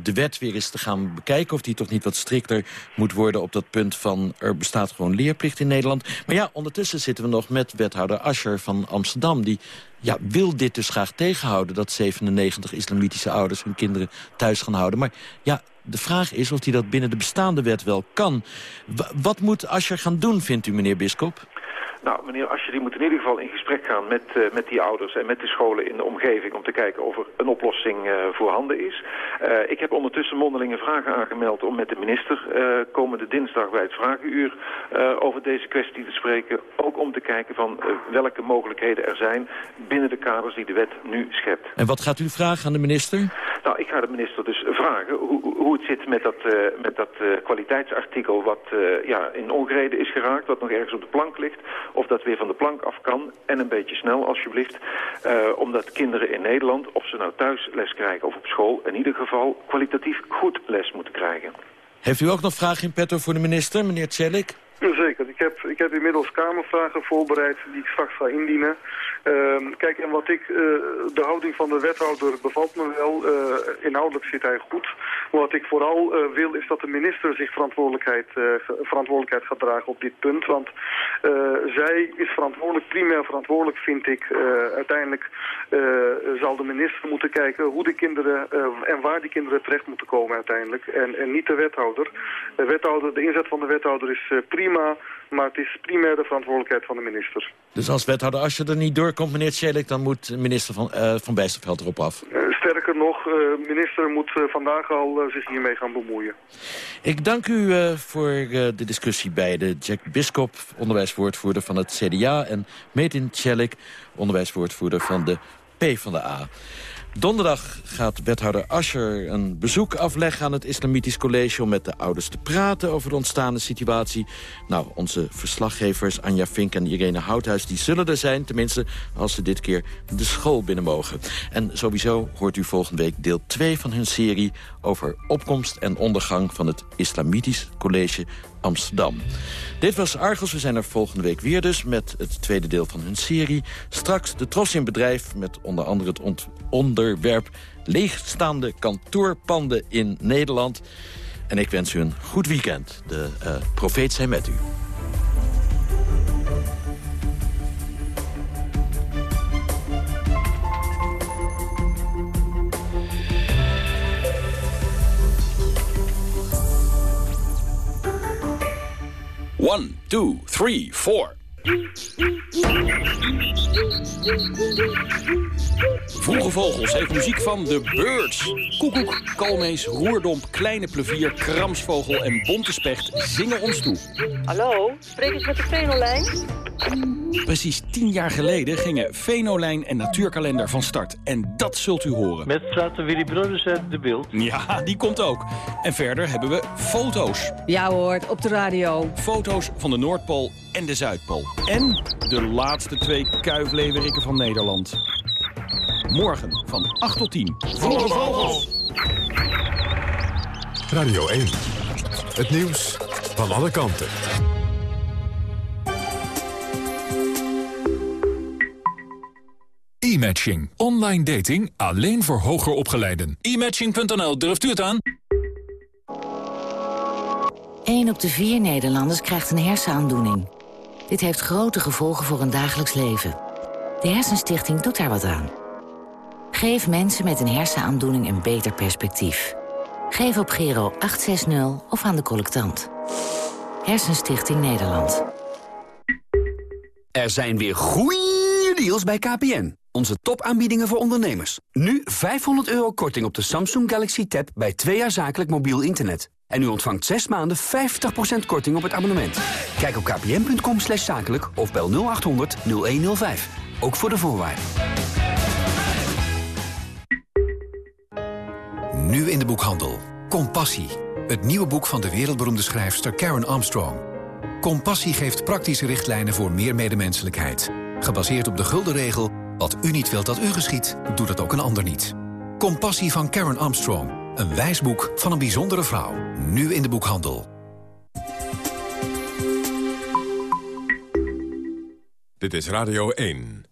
de wet weer eens te gaan bekijken... of die toch niet wat strikter moet worden op dat punt van... er bestaat gewoon leerplicht in Nederland. Maar ja, ondertussen zitten we nog met wethouder Ascher van Amsterdam... die ja, wil dit dus graag tegenhouden... dat 97 islamitische ouders hun kinderen thuis gaan houden. Maar ja, de vraag is of hij dat binnen de bestaande wet wel kan. Wat moet Ascher gaan doen, vindt u, meneer Biskop? Nou, meneer Asje, die moet in ieder geval in gesprek gaan met, uh, met die ouders en met de scholen in de omgeving om te kijken of er een oplossing uh, voorhanden is. Uh, ik heb ondertussen mondelinge vragen aangemeld om met de minister komende dinsdag bij het vragenuur over deze kwestie te spreken. Ook om te kijken van welke mogelijkheden er zijn binnen de kaders die de wet nu schept. En wat gaat u vragen aan de minister? Nou, ik ga de minister dus vragen hoe, hoe het zit met dat, met dat kwaliteitsartikel wat ja, in ongereden is geraakt, wat nog ergens op de plank ligt of dat weer van de plank af kan. En een beetje snel alsjeblieft. Uh, omdat kinderen in Nederland, of ze nou thuis les krijgen of op school... in ieder geval kwalitatief goed les moeten krijgen. Heeft u ook nog vragen in petto voor de minister, meneer Tjelik? Zeker. Ik heb, ik heb inmiddels kamervragen voorbereid die ik straks ga indienen. Uh, kijk, en wat ik, uh, de houding van de wethouder bevalt me wel. Uh, inhoudelijk zit hij goed. Wat ik vooral uh, wil is dat de minister zich verantwoordelijkheid, verantwoordelijkheid gaat dragen op dit punt. Want zij is verantwoordelijk, primair verantwoordelijk vind ik. uiteindelijk zal de minister moeten kijken hoe de kinderen en waar die kinderen terecht moeten komen uiteindelijk. En, en niet de wethouder. De, wethouder. de inzet van de wethouder is prima, maar het is primair de verantwoordelijkheid van de minister. Dus als wethouder, als je er niet doorkomt, meneer Tjelik... dan moet minister Van, uh, van Bijsterveld erop af? Uh, sterker nog, de uh, minister moet vandaag al zich hiermee gaan bemoeien. Ik dank u voor de discussie bij de Jack Biskop... onderwijswoordvoerder van het CDA... en Metin Tjelik, onderwijswoordvoerder van de PvdA. Donderdag gaat wethouder Ascher een bezoek afleggen aan het Islamitisch College... om met de ouders te praten over de ontstaande situatie. Nou, onze verslaggevers Anja Vink en Irene Houthuis... die zullen er zijn, tenminste als ze dit keer de school binnen mogen. En sowieso hoort u volgende week deel 2 van hun serie... over opkomst en ondergang van het Islamitisch College Amsterdam. Dit was Argos. We zijn er volgende week weer dus met het tweede deel van hun serie. Straks de Tros in Bedrijf met onder andere het onderwerp... leegstaande kantoorpanden in Nederland. En ik wens u een goed weekend. De uh, profeet zijn met u. One, two, three, four. Vroege Vogels heeft muziek van The Birds. Koekoek, kalmees, roerdomp, kleine plevier, kramsvogel en bonte specht zingen ons toe. Hallo, spreek eens met de Venolijn. Precies tien jaar geleden gingen Venolijn en Natuurkalender van start. En dat zult u horen. Met straten Willy Brothers uit de beeld. Ja, die komt ook. En verder hebben we foto's. Ja hoor, op de radio. Foto's van de Noordpool en de Zuidpool. En de laatste twee kuifleverikken van Nederland. Morgen van 8 tot 10. Vroege Vogels. Radio 1. Het nieuws van alle kanten. E-matching. Online dating alleen voor hoger opgeleiden. E-matching.nl, durft u het aan? 1 op de 4 Nederlanders krijgt een hersenaandoening. Dit heeft grote gevolgen voor een dagelijks leven. De Hersenstichting doet daar wat aan. Geef mensen met een hersenaandoening een beter perspectief. Geef op Gero 860 of aan de collectant. Hersenstichting Nederland. Er zijn weer goeie deals bij KPN. Onze topaanbiedingen voor ondernemers. Nu 500 euro korting op de Samsung Galaxy Tab bij twee jaar zakelijk mobiel internet. En u ontvangt 6 maanden 50% korting op het abonnement. Kijk op kpn.com slash zakelijk of bel 0800 0105. Ook voor de voorwaarden. Nu in de boekhandel. Compassie. Het nieuwe boek van de wereldberoemde schrijfster Karen Armstrong. Compassie geeft praktische richtlijnen voor meer medemenselijkheid. Gebaseerd op de gulden regel... wat u niet wilt dat u geschiet, doet het ook een ander niet. Compassie van Karen Armstrong. Een wijsboek van een bijzondere vrouw. Nu in de boekhandel. Dit is Radio 1.